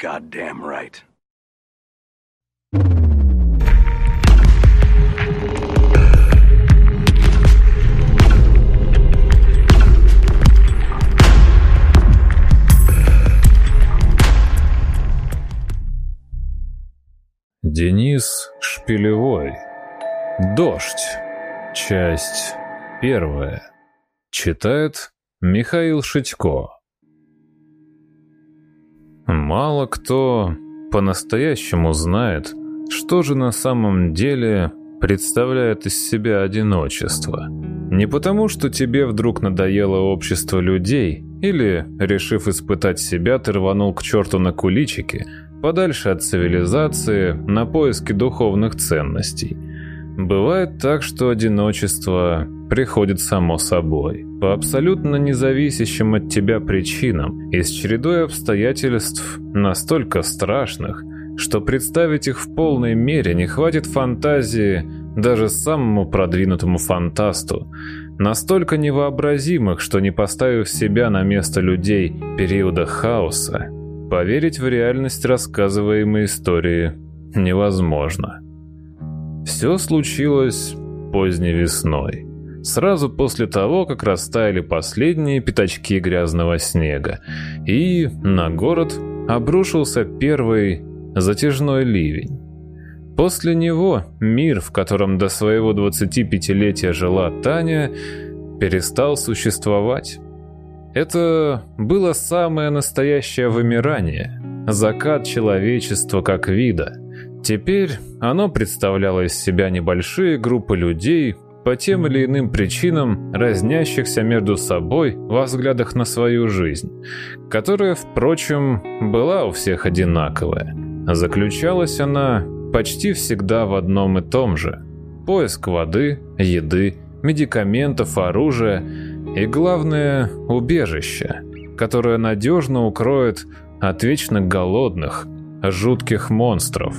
goddamn right. Денис Шпилевой. Дождь. Часть первая. Читает Михаил Шитько. Мало кто по-настоящему знает, что же на самом деле представляет из себя одиночество. Не потому, что тебе вдруг надоело общество людей, или, решив испытать себя, ты рванул к черту на куличики – подальше от цивилизации, на поиски духовных ценностей. Бывает так, что одиночество приходит само собой, по абсолютно независящим от тебя причинам и с чередой обстоятельств настолько страшных, что представить их в полной мере не хватит фантазии даже самому продвинутому фантасту, настолько невообразимых, что не поставив себя на место людей периода хаоса, Поверить в реальность рассказываемой истории невозможно. Все случилось поздней весной, сразу после того, как растаяли последние пятачки грязного снега, и на город обрушился первый затяжной ливень. После него мир, в котором до своего 25-летия жила Таня, перестал существовать. Это было самое настоящее вымирание, закат человечества как вида. Теперь оно представляло из себя небольшие группы людей, по тем или иным причинам разнящихся между собой во взглядах на свою жизнь, которая, впрочем, была у всех одинаковая. Заключалась она почти всегда в одном и том же – поиск воды, еды, медикаментов, оружия – и главное, убежище, которое надежно укроет от вечно голодных, жутких монстров.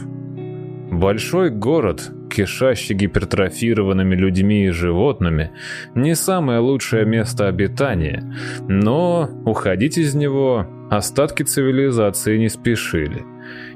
Большой город, кишащий гипертрофированными людьми и животными, не самое лучшее место обитания, но уходить из него остатки цивилизации не спешили.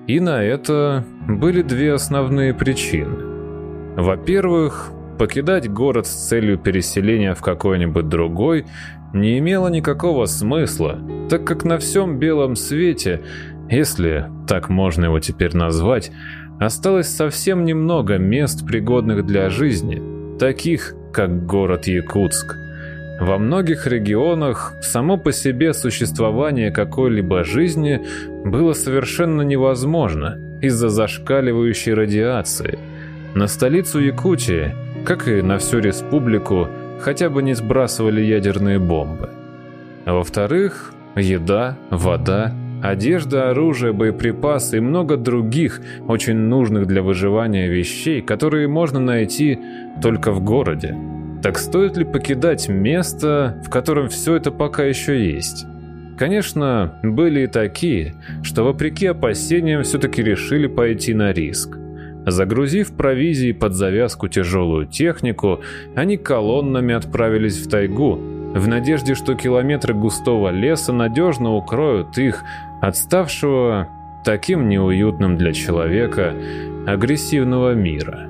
И на это были две основные причины. Во-первых, Покидать город с целью переселения в какой-нибудь другой не имело никакого смысла, так как на всем белом свете, если так можно его теперь назвать, осталось совсем немного мест, пригодных для жизни, таких как город Якутск. Во многих регионах само по себе существование какой-либо жизни было совершенно невозможно из-за зашкаливающей радиации. На столицу Якутии как и на всю республику, хотя бы не сбрасывали ядерные бомбы. А во-вторых, еда, вода, одежда, оружие, боеприпасы и много других, очень нужных для выживания вещей, которые можно найти только в городе. Так стоит ли покидать место, в котором все это пока еще есть? Конечно, были и такие, что вопреки опасениям все-таки решили пойти на риск. Загрузив провизией под завязку тяжелую технику, они колоннами отправились в тайгу, в надежде, что километры густого леса надежно укроют их от ставшего таким неуютным для человека агрессивного мира.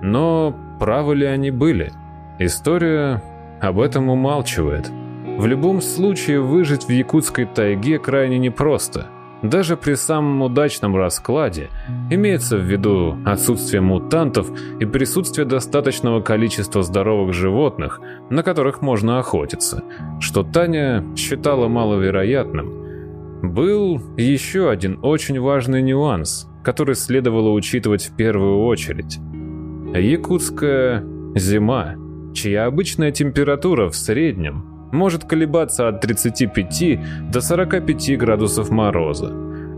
Но правы ли они были? История об этом умалчивает. В любом случае выжить в якутской тайге крайне непросто – даже при самом удачном раскладе имеется в виду отсутствие мутантов и присутствие достаточного количества здоровых животных, на которых можно охотиться, что Таня считала маловероятным. Был еще один очень важный нюанс, который следовало учитывать в первую очередь. Якутская зима, чья обычная температура в среднем может колебаться от 35 до 45 градусов мороза.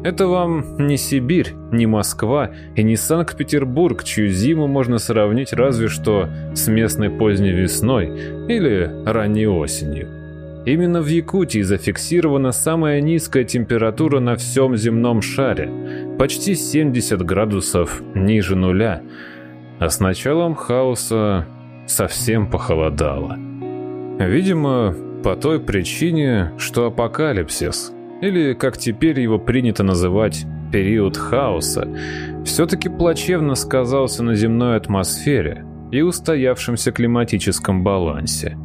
Это вам не Сибирь, не Москва и не Санкт-Петербург, чью зиму можно сравнить разве что с местной поздней весной или ранней осенью. Именно в Якутии зафиксирована самая низкая температура на всем земном шаре, почти 70 градусов ниже нуля, а с началом хаоса совсем похолодало. Видимо, по той причине, что апокалипсис. или, как теперь его принято называть, период хаоса, все-таки плачевно сказался на земной атмосфере и устоявшемся климатическом балансе.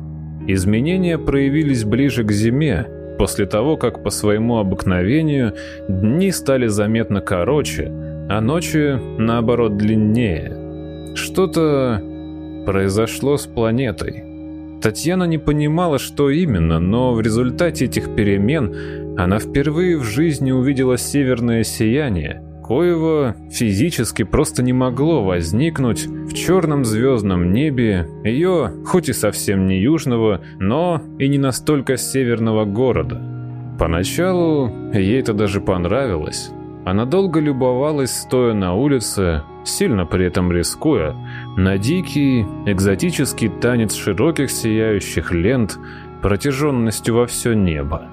Изменения проявились ближе к зиме, после того, как по своему обыкновению дни стали заметно короче, а ночи, наоборот, длиннее. Что-то произошло с планетой. Татьяна не понимала, что именно, но в результате этих перемен она впервые в жизни увидела северное сияние, коего физически просто не могло возникнуть в черном звездном небе ее, хоть и совсем не южного, но и не настолько северного города. Поначалу ей это даже понравилось. Она долго любовалась, стоя на улице, сильно при этом рискуя, на дикий, экзотический танец широких сияющих лент протяженностью во все небо.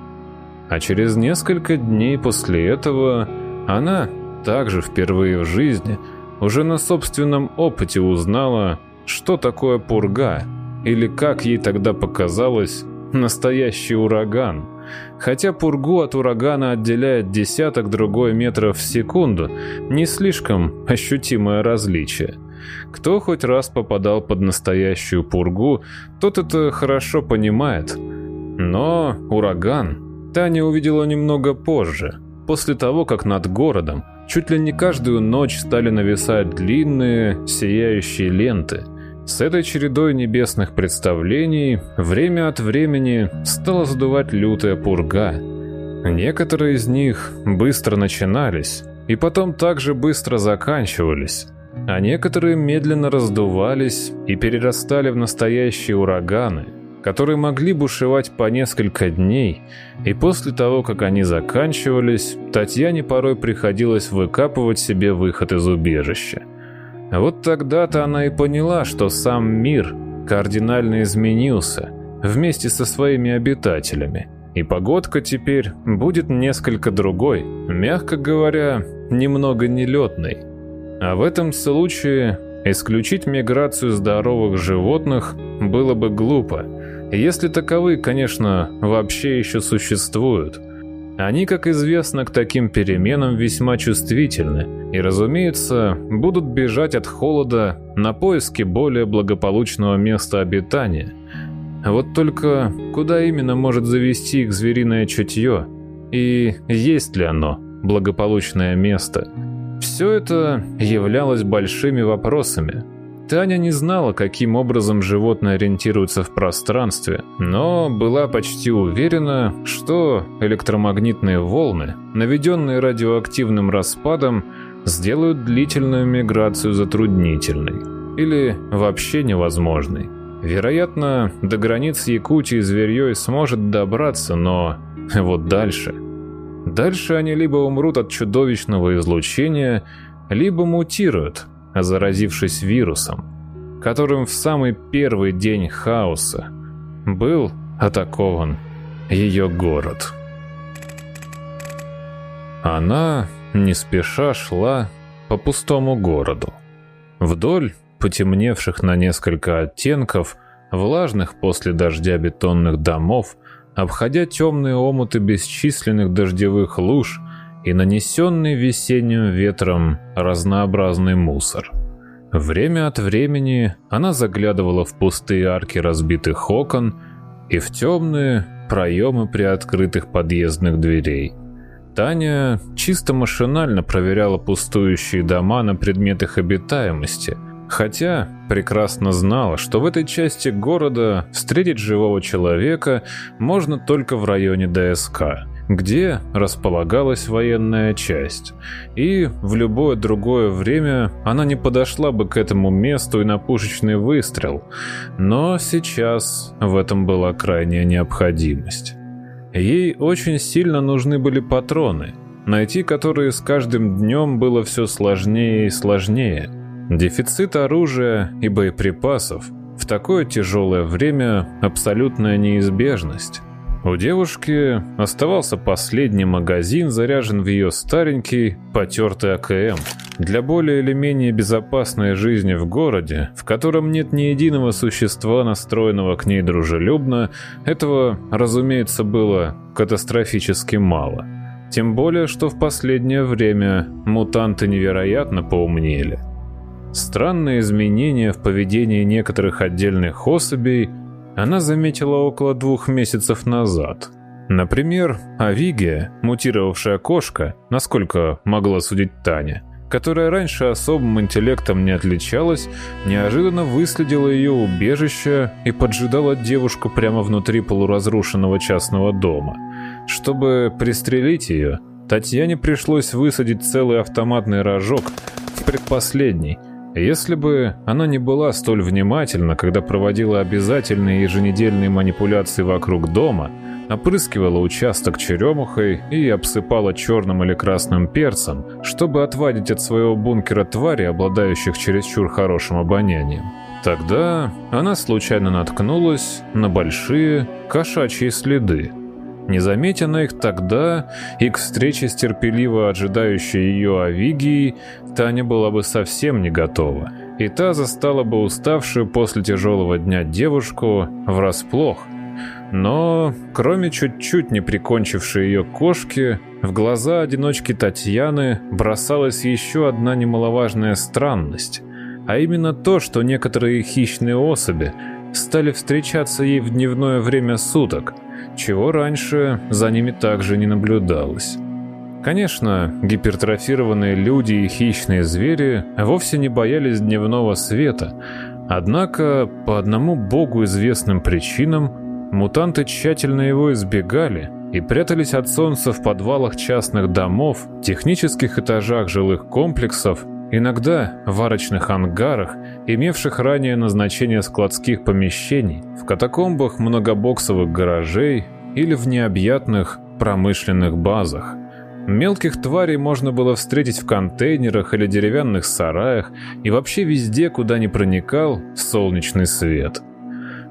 А через несколько дней после этого она, также впервые в жизни, уже на собственном опыте узнала, что такое пурга, или, как ей тогда показалось, настоящий ураган – Хотя пургу от урагана отделяет десяток другой метров в секунду, не слишком ощутимое различие. Кто хоть раз попадал под настоящую пургу, тот это хорошо понимает. Но ураган Таня увидела немного позже, после того, как над городом чуть ли не каждую ночь стали нависать длинные, сияющие ленты – с этой чередой небесных представлений время от времени стала задувать лютая пурга. Некоторые из них быстро начинались и потом также быстро заканчивались, а некоторые медленно раздувались и перерастали в настоящие ураганы, которые могли бушевать по несколько дней, и после того, как они заканчивались, Татьяне порой приходилось выкапывать себе выход из убежища. Вот тогда-то она и поняла, что сам мир кардинально изменился вместе со своими обитателями. И погодка теперь будет несколько другой, мягко говоря, немного нелетной. А в этом случае исключить миграцию здоровых животных было бы глупо, если таковые, конечно, вообще еще существуют – они, как известно, к таким переменам весьма чувствительны и, разумеется, будут бежать от холода на поиски более благополучного места обитания. Вот только куда именно может завести их звериное чутье? И есть ли оно, благополучное место? Все это являлось большими вопросами, Таня не знала, каким образом животное ориентируется в пространстве, но была почти уверена, что электромагнитные волны, наведенные радиоактивным распадом, сделают длительную миграцию затруднительной или вообще невозможной. Вероятно, до границ Якутии зверье сможет добраться, но вот дальше... Дальше они либо умрут от чудовищного излучения, либо мутируют, заразившись вирусом, которым в самый первый день хаоса был атакован ее город. Она не спеша шла по пустому городу. Вдоль потемневших на несколько оттенков, влажных после дождя бетонных домов, обходя темные омуты бесчисленных дождевых луж, и нанесенный весенним ветром разнообразный мусор. Время от времени она заглядывала в пустые арки разбитых окон и в темные проемы приоткрытых подъездных дверей. Таня чисто машинально проверяла пустующие дома на предмет их обитаемости, хотя прекрасно знала, что в этой части города встретить живого человека можно только в районе ДСК где располагалась военная часть, и в любое другое время она не подошла бы к этому месту и на пушечный выстрел, но сейчас в этом была крайняя необходимость. Ей очень сильно нужны были патроны, найти которые с каждым днем было все сложнее и сложнее. Дефицит оружия и боеприпасов в такое тяжелое время – абсолютная неизбежность. У девушки оставался последний магазин, заряжен в ее старенький, потертый АКМ. Для более или менее безопасной жизни в городе, в котором нет ни единого существа, настроенного к ней дружелюбно, этого, разумеется, было катастрофически мало. Тем более, что в последнее время мутанты невероятно поумнели. Странные изменения в поведении некоторых отдельных особей она заметила около двух месяцев назад. Например, Авигия, мутировавшая кошка, насколько могла судить Таня, которая раньше особым интеллектом не отличалась, неожиданно выследила ее убежище и поджидала девушку прямо внутри полуразрушенного частного дома. Чтобы пристрелить ее, Татьяне пришлось высадить целый автоматный рожок в предпоследний – если бы она не была столь внимательна, когда проводила обязательные еженедельные манипуляции вокруг дома, опрыскивала участок черемухой и обсыпала черным или красным перцем, чтобы отвадить от своего бункера твари, обладающих чересчур хорошим обонянием. Тогда она случайно наткнулась на большие кошачьи следы. Не заметя на их тогда, и к встрече с терпеливо ожидающей ее Авигией, Таня была бы совсем не готова, и та застала бы уставшую после тяжелого дня девушку врасплох. Но, кроме чуть-чуть не прикончившей ее кошки, в глаза одиночки Татьяны бросалась еще одна немаловажная странность, а именно то, что некоторые хищные особи стали встречаться ей в дневное время суток, чего раньше за ними также не наблюдалось. Конечно, гипертрофированные люди и хищные звери вовсе не боялись дневного света, однако по одному богу известным причинам мутанты тщательно его избегали и прятались от солнца в подвалах частных домов, технических этажах жилых комплексов, иногда в арочных ангарах, имевших ранее назначение складских помещений, в катакомбах многобоксовых гаражей или в необъятных промышленных базах. Мелких тварей можно было встретить в контейнерах или деревянных сараях и вообще везде, куда ни проникал солнечный свет.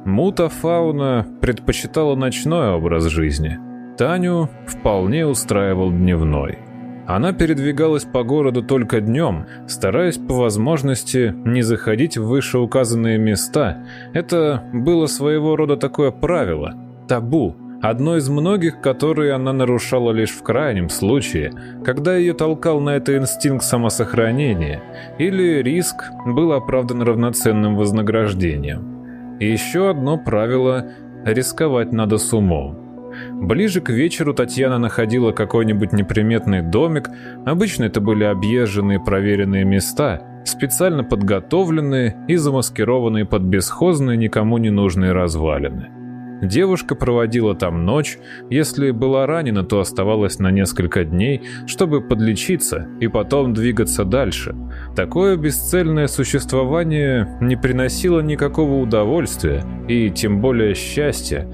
Мута-фауна предпочитала ночной образ жизни. Таню вполне устраивал дневной. Она передвигалась по городу только днем, стараясь по возможности не заходить в вышеуказанные места. Это было своего рода такое правило, табу, одно из многих, которые она нарушала лишь в крайнем случае, когда ее толкал на это инстинкт самосохранения, или риск был оправдан равноценным вознаграждением. И еще одно правило – рисковать надо с умом. Ближе к вечеру Татьяна находила какой-нибудь неприметный домик, обычно это были объезженные проверенные места, специально подготовленные и замаскированные под бесхозные никому не нужные развалины. Девушка проводила там ночь, если была ранена, то оставалась на несколько дней, чтобы подлечиться и потом двигаться дальше. Такое бесцельное существование не приносило никакого удовольствия и тем более счастья,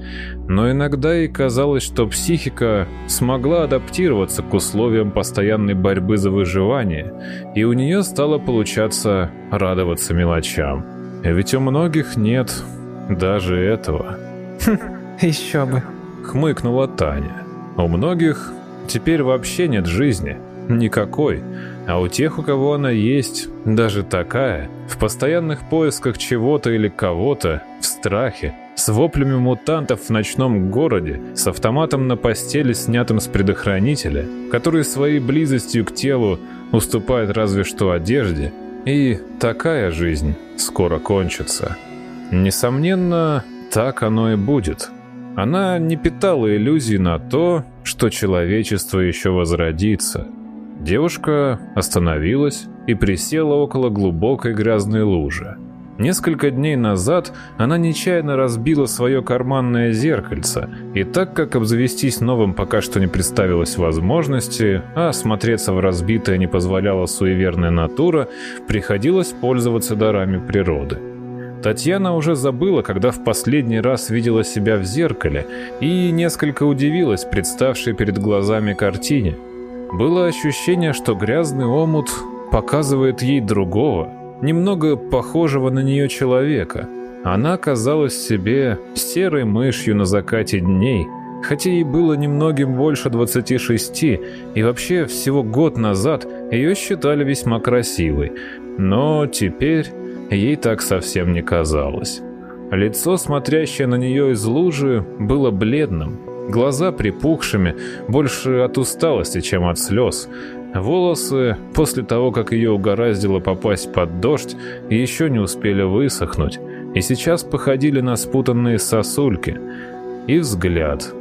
но иногда ей казалось, что психика смогла адаптироваться к условиям постоянной борьбы за выживание, и у нее стало получаться радоваться мелочам. Ведь у многих нет даже этого. еще бы. Хмыкнула Таня. У многих теперь вообще нет жизни. Никакой. А у тех, у кого она есть, даже такая, в постоянных поисках чего-то или кого-то, в страхе, с воплями мутантов в ночном городе, с автоматом на постели, снятым с предохранителя, который своей близостью к телу уступает разве что одежде, и такая жизнь скоро кончится. Несомненно, так оно и будет. Она не питала иллюзий на то, что человечество еще возродится. Девушка остановилась и присела около глубокой грязной лужи. Несколько дней назад она нечаянно разбила свое карманное зеркальце, и так как обзавестись новым пока что не представилось возможности, а осмотреться в разбитое не позволяла суеверная натура, приходилось пользоваться дарами природы. Татьяна уже забыла, когда в последний раз видела себя в зеркале, и несколько удивилась представшей перед глазами картине. Было ощущение, что грязный омут показывает ей другого, немного похожего на нее человека. Она казалась себе серой мышью на закате дней, Хотя ей было немногим больше 26, и вообще всего год назад ее считали весьма красивой, но теперь ей так совсем не казалось. Лицо, смотрящее на нее из лужи, было бледным, глаза припухшими, больше от усталости, чем от слез. Волосы, после того, как ее угораздило попасть под дождь, еще не успели высохнуть, и сейчас походили на спутанные сосульки. И взгляд.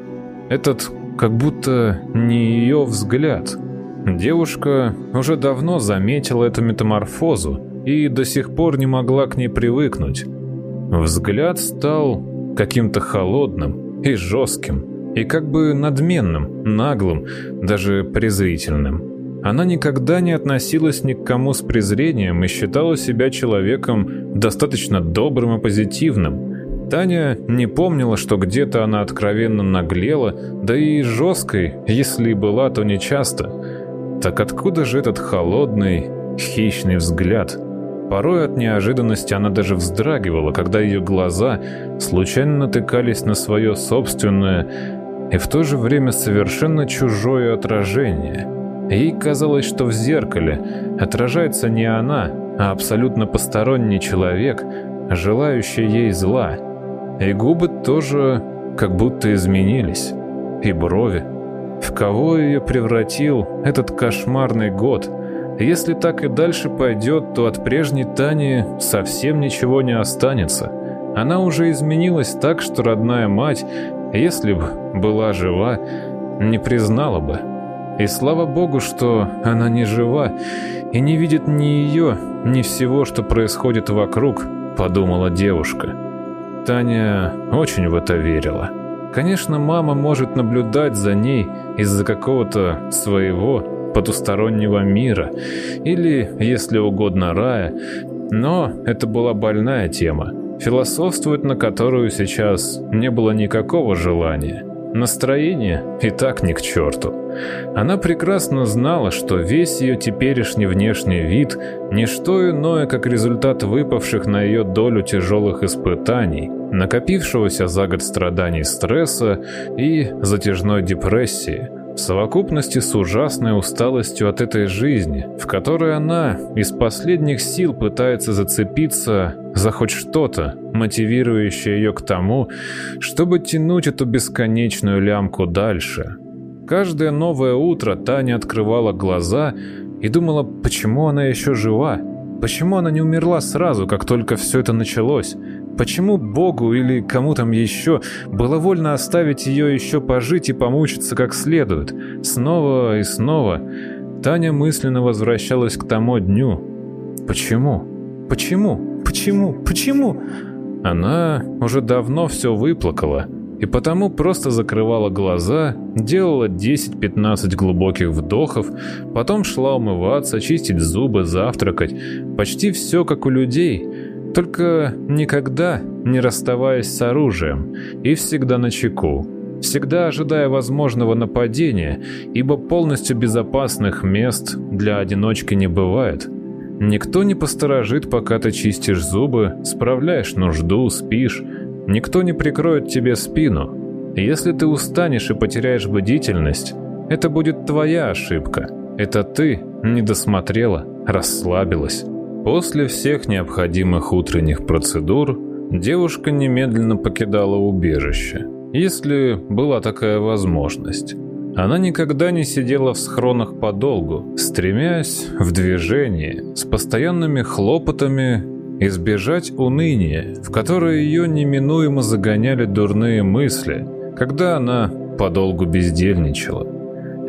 Этот как будто не ее взгляд. Девушка уже давно заметила эту метаморфозу и до сих пор не могла к ней привыкнуть. Взгляд стал каким-то холодным и жестким, и как бы надменным, наглым, даже презрительным. Она никогда не относилась ни к кому с презрением и считала себя человеком достаточно добрым и позитивным. Таня не помнила, что где-то она откровенно наглела, да и жесткой, если и была, то нечасто. Так откуда же этот холодный, хищный взгляд – Порой от неожиданности она даже вздрагивала, когда ее глаза случайно натыкались на свое собственное и в то же время совершенно чужое отражение. Ей казалось, что в зеркале отражается не она, а абсолютно посторонний человек, желающий ей зла. И губы тоже как будто изменились, и брови. В кого ее превратил этот кошмарный год – если так и дальше пойдет, то от прежней Тани совсем ничего не останется. Она уже изменилась так, что родная мать, если бы была жива, не признала бы. И слава богу, что она не жива и не видит ни ее, ни всего, что происходит вокруг, подумала девушка. Таня очень в это верила. Конечно, мама может наблюдать за ней из-за какого-то своего потустороннего мира или, если угодно, рая, но это была больная тема, философствовать на которую сейчас не было никакого желания. Настроение и так ни к черту. Она прекрасно знала, что весь ее теперешний внешний вид – не что иное, как результат выпавших на ее долю тяжелых испытаний, накопившегося за год страданий стресса и затяжной депрессии – в совокупности с ужасной усталостью от этой жизни, в которой она из последних сил пытается зацепиться за хоть что-то, мотивирующее ее к тому, чтобы тянуть эту бесконечную лямку дальше. Каждое новое утро Таня открывала глаза и думала, почему она еще жива, почему она не умерла сразу, как только все это началось, Почему Богу или кому там еще было вольно оставить ее еще пожить и помучиться как следует? Снова и снова Таня мысленно возвращалась к тому дню. Почему? Почему? Почему? Почему? Она уже давно все выплакала, и потому просто закрывала глаза, делала 10-15 глубоких вдохов, потом шла умываться, чистить зубы, завтракать. Почти все как у людей – только никогда не расставаясь с оружием и всегда на чеку, всегда ожидая возможного нападения, ибо полностью безопасных мест для одиночки не бывает. Никто не посторожит, пока ты чистишь зубы, справляешь нужду, спишь. Никто не прикроет тебе спину. Если ты устанешь и потеряешь бдительность, это будет твоя ошибка. Это ты не досмотрела, расслабилась. После всех необходимых утренних процедур девушка немедленно покидала убежище, если была такая возможность. Она никогда не сидела в схронах подолгу, стремясь в движении, с постоянными хлопотами избежать уныния, в которое ее неминуемо загоняли дурные мысли, когда она подолгу бездельничала.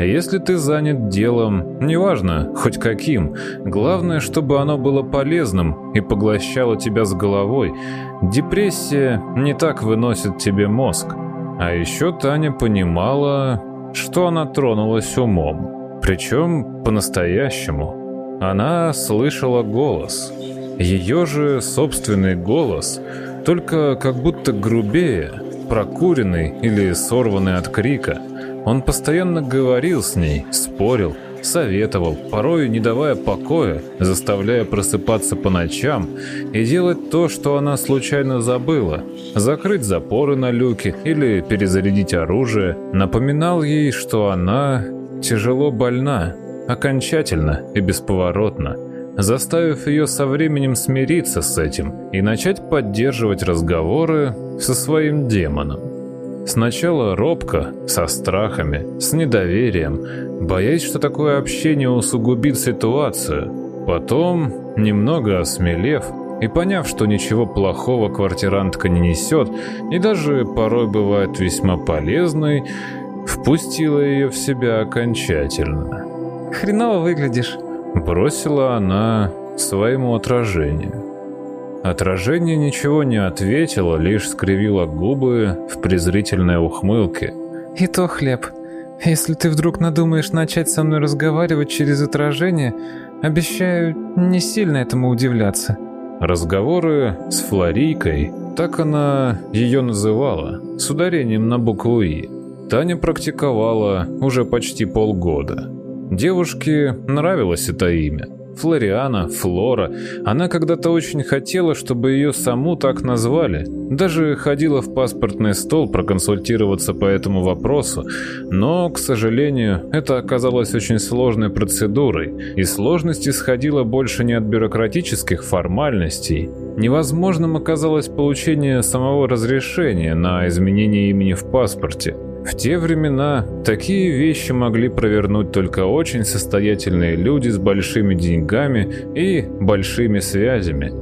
Если ты занят делом, неважно, хоть каким, главное, чтобы оно было полезным и поглощало тебя с головой, депрессия не так выносит тебе мозг. А еще Таня понимала, что она тронулась умом. Причем по-настоящему. Она слышала голос. Ее же собственный голос, только как будто грубее, прокуренный или сорванный от крика – он постоянно говорил с ней, спорил, советовал, порой не давая покоя, заставляя просыпаться по ночам и делать то, что она случайно забыла, закрыть запоры на люке или перезарядить оружие, напоминал ей, что она тяжело больна, окончательно и бесповоротно, заставив ее со временем смириться с этим и начать поддерживать разговоры со своим демоном. Сначала робко, со страхами, с недоверием, боясь, что такое общение усугубит ситуацию. Потом, немного осмелев и поняв, что ничего плохого квартирантка не несет и даже порой бывает весьма полезной, впустила ее в себя окончательно. «Хреново выглядишь», — бросила она своему отражению. Отражение ничего не ответило, лишь скривило губы в презрительной ухмылке. «И то хлеб. Если ты вдруг надумаешь начать со мной разговаривать через отражение, обещаю не сильно этому удивляться». Разговоры с Флорийкой, так она ее называла, с ударением на букву «и». Таня практиковала уже почти полгода. Девушке нравилось это имя. Флориана, Флора. Она когда-то очень хотела, чтобы ее саму так назвали. Даже ходила в паспортный стол проконсультироваться по этому вопросу. Но, к сожалению, это оказалось очень сложной процедурой. И сложность исходила больше не от бюрократических формальностей. Невозможным оказалось получение самого разрешения на изменение имени в паспорте. В те времена такие вещи могли провернуть только очень состоятельные люди с большими деньгами и большими связями.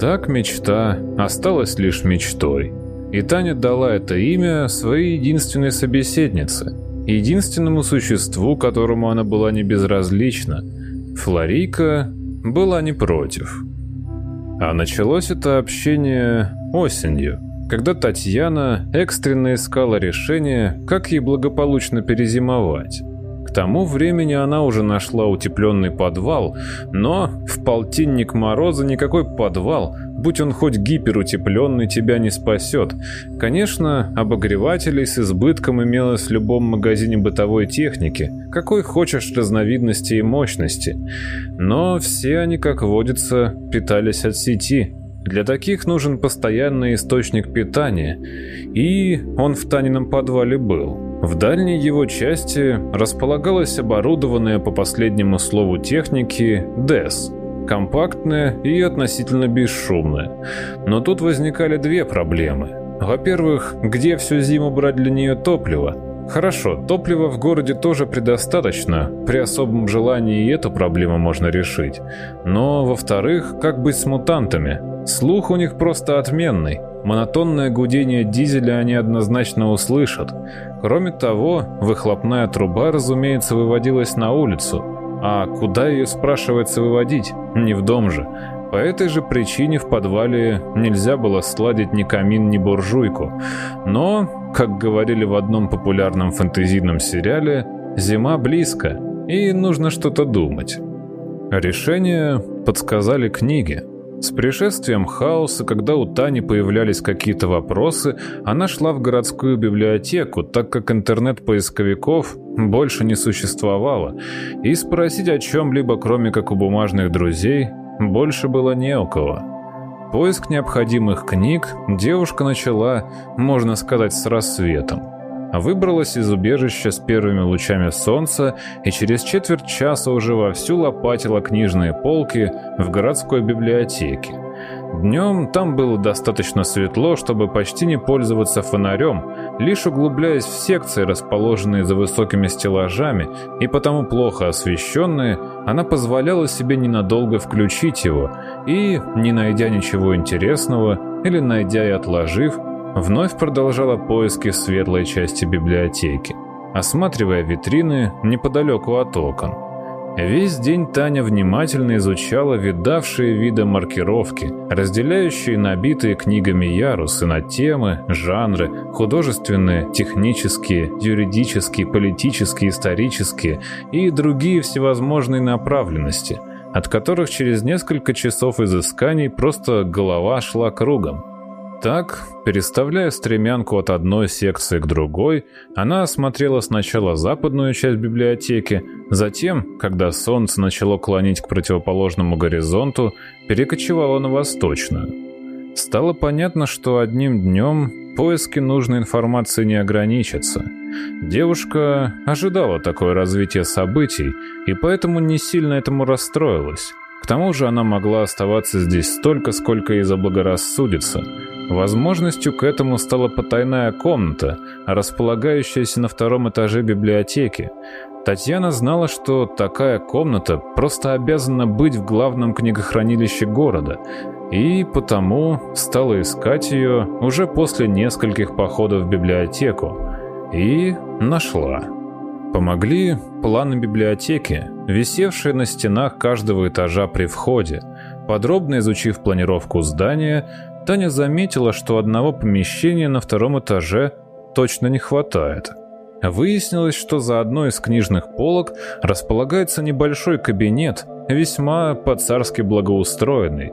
Так мечта осталась лишь мечтой. И Таня дала это имя своей единственной собеседнице, единственному существу, которому она была не безразлична. Флорийка была не против. А началось это общение осенью – когда Татьяна экстренно искала решение, как ей благополучно перезимовать. К тому времени она уже нашла утепленный подвал, но в полтинник мороза никакой подвал, будь он хоть гиперутепленный, тебя не спасет. Конечно, обогревателей с избытком имелось в любом магазине бытовой техники, какой хочешь разновидности и мощности. Но все они, как водится, питались от сети, для таких нужен постоянный источник питания, и он в Танином подвале был. В дальней его части располагалась оборудованная по последнему слову техники ДЭС, компактная и относительно бесшумная. Но тут возникали две проблемы. Во-первых, где всю зиму брать для нее топливо? Хорошо, топлива в городе тоже предостаточно, при особом желании и эту проблему можно решить. Но, во-вторых, как быть с мутантами? Слух у них просто отменный. Монотонное гудение дизеля они однозначно услышат. Кроме того, выхлопная труба, разумеется, выводилась на улицу. А куда ее, спрашивается, выводить? Не в дом же. По этой же причине в подвале нельзя было сладить ни камин, ни буржуйку. Но, как говорили в одном популярном фэнтезийном сериале, зима близко, и нужно что-то думать. Решение подсказали книги. С пришествием хаоса, когда у Тани появлялись какие-то вопросы, она шла в городскую библиотеку, так как интернет-поисковиков больше не существовало, и спросить о чем-либо, кроме как у бумажных друзей, больше было не у кого. Поиск необходимых книг девушка начала, можно сказать, с рассветом выбралась из убежища с первыми лучами солнца и через четверть часа уже вовсю лопатила книжные полки в городской библиотеке. Днем там было достаточно светло, чтобы почти не пользоваться фонарем, лишь углубляясь в секции, расположенные за высокими стеллажами и потому плохо освещенные, она позволяла себе ненадолго включить его и, не найдя ничего интересного или найдя и отложив, вновь продолжала поиски светлой части библиотеки, осматривая витрины неподалеку от окон. Весь день Таня внимательно изучала видавшие виды маркировки, разделяющие набитые книгами ярусы на темы, жанры, художественные, технические, юридические, политические, исторические и другие всевозможные направленности, от которых через несколько часов изысканий просто голова шла кругом. Так, переставляя стремянку от одной секции к другой, она осмотрела сначала западную часть библиотеки, затем, когда солнце начало клонить к противоположному горизонту, перекочевала на восточную. Стало понятно, что одним днем поиски нужной информации не ограничатся. Девушка ожидала такое развитие событий и поэтому не сильно этому расстроилась. К тому же она могла оставаться здесь столько, сколько ей заблагорассудится – Возможностью к этому стала потайная комната, располагающаяся на втором этаже библиотеки. Татьяна знала, что такая комната просто обязана быть в главном книгохранилище города, и потому стала искать ее уже после нескольких походов в библиотеку. И нашла. Помогли планы библиотеки, висевшие на стенах каждого этажа при входе. Подробно изучив планировку здания, Таня заметила, что одного помещения на втором этаже точно не хватает. Выяснилось, что за одной из книжных полок располагается небольшой кабинет, весьма по-царски благоустроенный.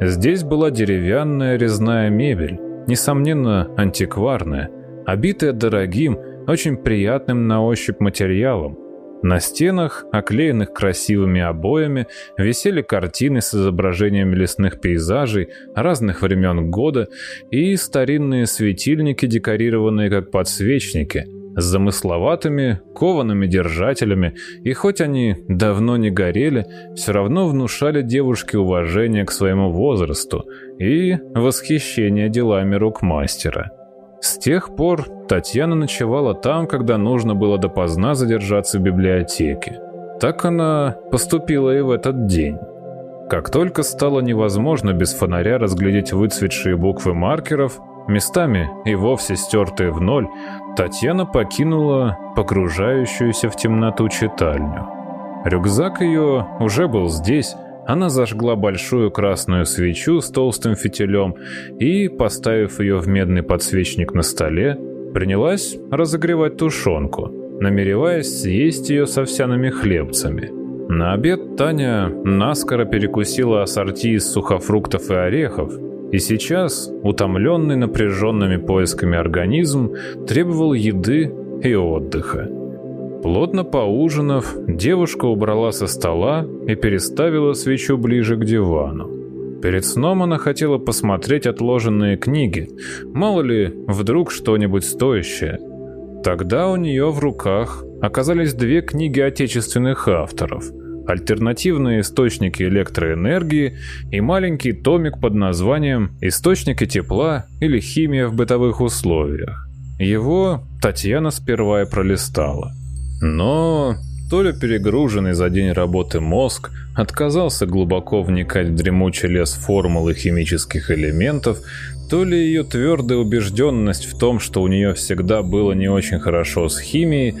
Здесь была деревянная резная мебель, несомненно антикварная, обитая дорогим, очень приятным на ощупь материалом, на стенах, оклеенных красивыми обоями, висели картины с изображениями лесных пейзажей разных времен года и старинные светильники, декорированные как подсвечники, с замысловатыми коваными держателями, и хоть они давно не горели, все равно внушали девушке уважение к своему возрасту и восхищение делами рук мастера. С тех пор Татьяна ночевала там, когда нужно было допоздна задержаться в библиотеке. Так она поступила и в этот день. Как только стало невозможно без фонаря разглядеть выцветшие буквы маркеров, местами и вовсе стертые в ноль, Татьяна покинула погружающуюся в темноту читальню. Рюкзак ее уже был здесь, она зажгла большую красную свечу с толстым фитилем и, поставив ее в медный подсвечник на столе, принялась разогревать тушенку, намереваясь съесть ее с овсяными хлебцами. На обед Таня наскоро перекусила ассорти из сухофруктов и орехов, и сейчас, утомленный напряженными поисками организм, требовал еды и отдыха. Плотно поужинав, девушка убрала со стола и переставила свечу ближе к дивану. Перед сном она хотела посмотреть отложенные книги, мало ли, вдруг что-нибудь стоящее. Тогда у нее в руках оказались две книги отечественных авторов «Альтернативные источники электроэнергии» и маленький томик под названием «Источники тепла или химия в бытовых условиях». Его Татьяна сперва и пролистала. Но то ли перегруженный за день работы мозг отказался глубоко вникать в дремучий лес формул и химических элементов, то ли ее твердая убежденность в том, что у нее всегда было не очень хорошо с химией,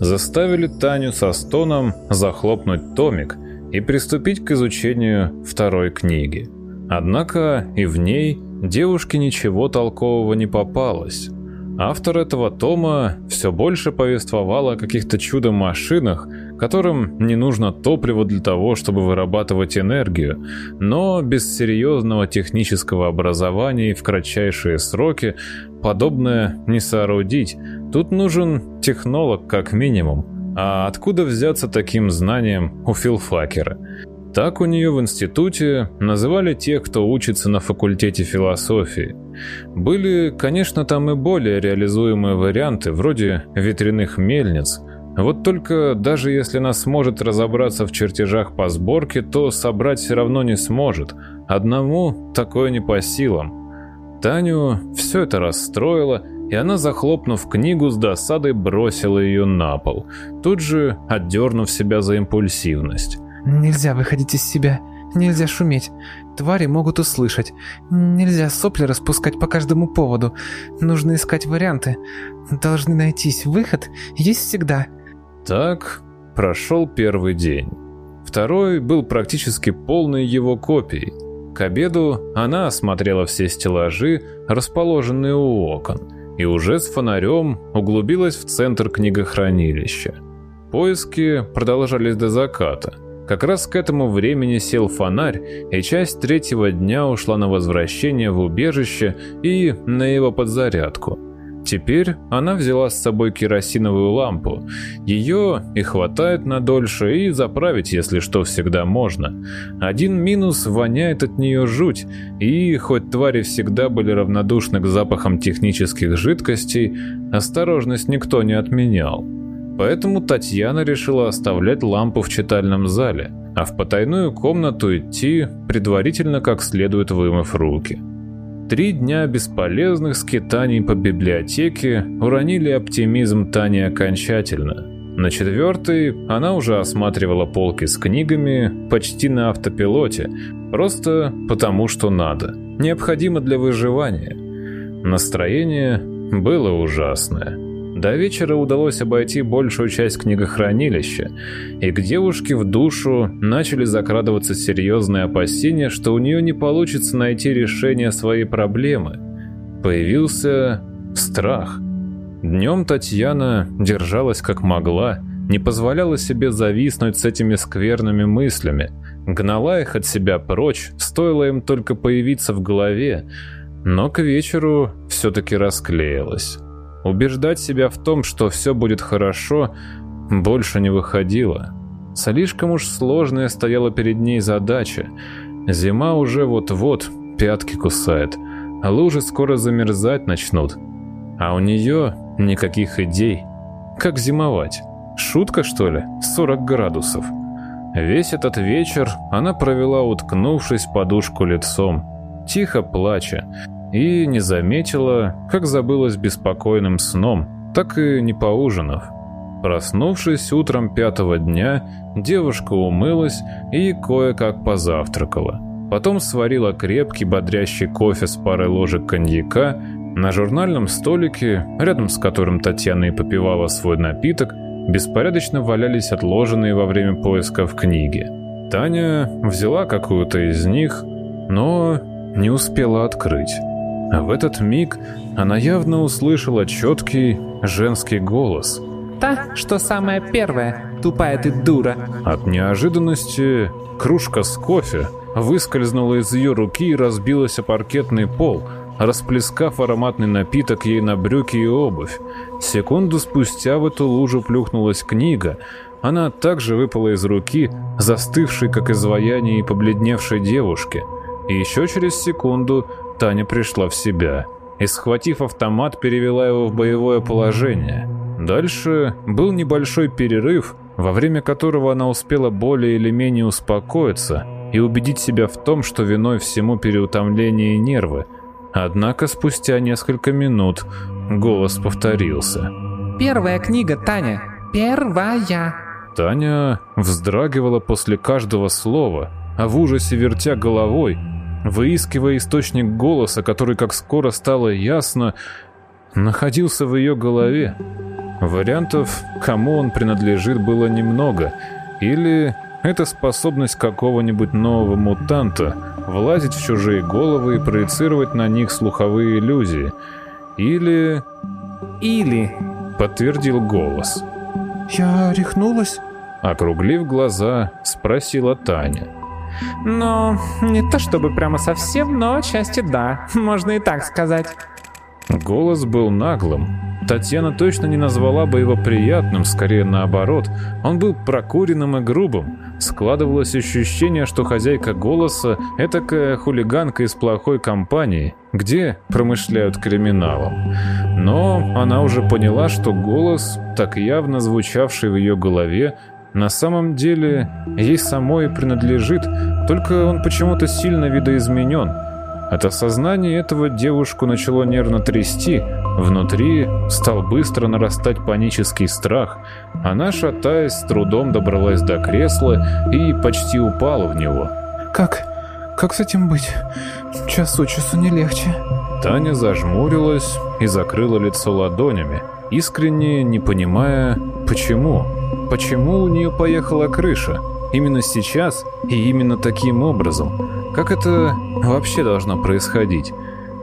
заставили Таню со стоном захлопнуть томик и приступить к изучению второй книги. Однако и в ней девушке ничего толкового не попалось. Автор этого тома все больше повествовал о каких-то чудо-машинах, которым не нужно топливо для того, чтобы вырабатывать энергию, но без серьезного технического образования и в кратчайшие сроки подобное не соорудить. Тут нужен технолог как минимум. А откуда взяться таким знанием у филфакера? Так у нее в институте называли тех, кто учится на факультете философии. Были, конечно, там и более реализуемые варианты, вроде ветряных мельниц. Вот только даже если она сможет разобраться в чертежах по сборке, то собрать все равно не сможет. Одному такое не по силам. Таню все это расстроило, и она, захлопнув книгу, с досадой бросила ее на пол, тут же отдернув себя за импульсивность. Нельзя выходить из себя. Нельзя шуметь. Твари могут услышать. Нельзя сопли распускать по каждому поводу. Нужно искать варианты. Должны найтись. Выход есть всегда. Так прошел первый день. Второй был практически полной его копией. К обеду она осмотрела все стеллажи, расположенные у окон, и уже с фонарем углубилась в центр книгохранилища. Поиски продолжались до заката – Как раз к этому времени сел фонарь, и часть третьего дня ушла на возвращение в убежище и на его подзарядку. Теперь она взяла с собой керосиновую лампу. Ее и хватает на дольше, и заправить, если что, всегда можно. Один минус – воняет от нее жуть, и хоть твари всегда были равнодушны к запахам технических жидкостей, осторожность никто не отменял. Поэтому Татьяна решила оставлять лампу в читальном зале, а в потайную комнату идти, предварительно как следует вымыв руки. Три дня бесполезных скитаний по библиотеке уронили оптимизм Тани окончательно. На четвертый она уже осматривала полки с книгами почти на автопилоте, просто потому что надо, необходимо для выживания. Настроение было ужасное. До вечера удалось обойти большую часть книгохранилища, и к девушке в душу начали закрадываться серьезные опасения, что у нее не получится найти решение своей проблемы. Появился страх. Днем Татьяна держалась как могла, не позволяла себе зависнуть с этими скверными мыслями, гнала их от себя прочь, стоило им только появиться в голове, но к вечеру все-таки расклеилась. Убеждать себя в том, что все будет хорошо, больше не выходило. Слишком уж сложная стояла перед ней задача. Зима уже вот-вот пятки кусает, лужи скоро замерзать начнут. А у нее никаких идей. Как зимовать? Шутка, что ли? 40 градусов. Весь этот вечер она провела, уткнувшись подушку лицом, тихо плача, и не заметила, как забылась беспокойным сном, так и не поужинав. Проснувшись утром пятого дня, девушка умылась и кое-как позавтракала. Потом сварила крепкий бодрящий кофе с парой ложек коньяка. На журнальном столике, рядом с которым Татьяна и попивала свой напиток, беспорядочно валялись отложенные во время поисков книги. Таня взяла какую-то из них, но не успела открыть. А в этот миг она явно услышала четкий женский голос. «Та, что самая первая, тупая ты дура!» От неожиданности кружка с кофе выскользнула из ее руки и разбилась о паркетный пол, расплескав ароматный напиток ей на брюки и обувь. Секунду спустя в эту лужу плюхнулась книга. Она также выпала из руки, застывшей, как изваяние и побледневшей девушки. И еще через секунду Таня пришла в себя и, схватив автомат, перевела его в боевое положение. Дальше был небольшой перерыв, во время которого она успела более или менее успокоиться и убедить себя в том, что виной всему переутомление и нервы. Однако спустя несколько минут голос повторился. «Первая книга, Таня! Первая!» Таня вздрагивала после каждого слова, а в ужасе вертя головой, выискивая источник голоса, который, как скоро стало ясно, находился в ее голове. Вариантов, кому он принадлежит, было немного. Или это способность какого-нибудь нового мутанта влазить в чужие головы и проецировать на них слуховые иллюзии. Или... Или... Подтвердил голос. «Я рехнулась?» Округлив глаза, спросила Таня. Ну, не то чтобы прямо совсем, но отчасти да, можно и так сказать. Голос был наглым. Татьяна точно не назвала бы его приятным, скорее наоборот. Он был прокуренным и грубым. Складывалось ощущение, что хозяйка голоса — этакая хулиганка из плохой компании, где промышляют криминалом. Но она уже поняла, что голос, так явно звучавший в ее голове, на самом деле ей самой принадлежит, только он почему-то сильно видоизменен. От осознания этого девушку начало нервно трясти, внутри стал быстро нарастать панический страх. Она, шатаясь, с трудом добралась до кресла и почти упала в него. «Как? Как с этим быть? Час от часу не легче». Таня зажмурилась и закрыла лицо ладонями, искренне не понимая, почему. Почему у нее поехала крыша? Именно сейчас и именно таким образом? Как это вообще должно происходить?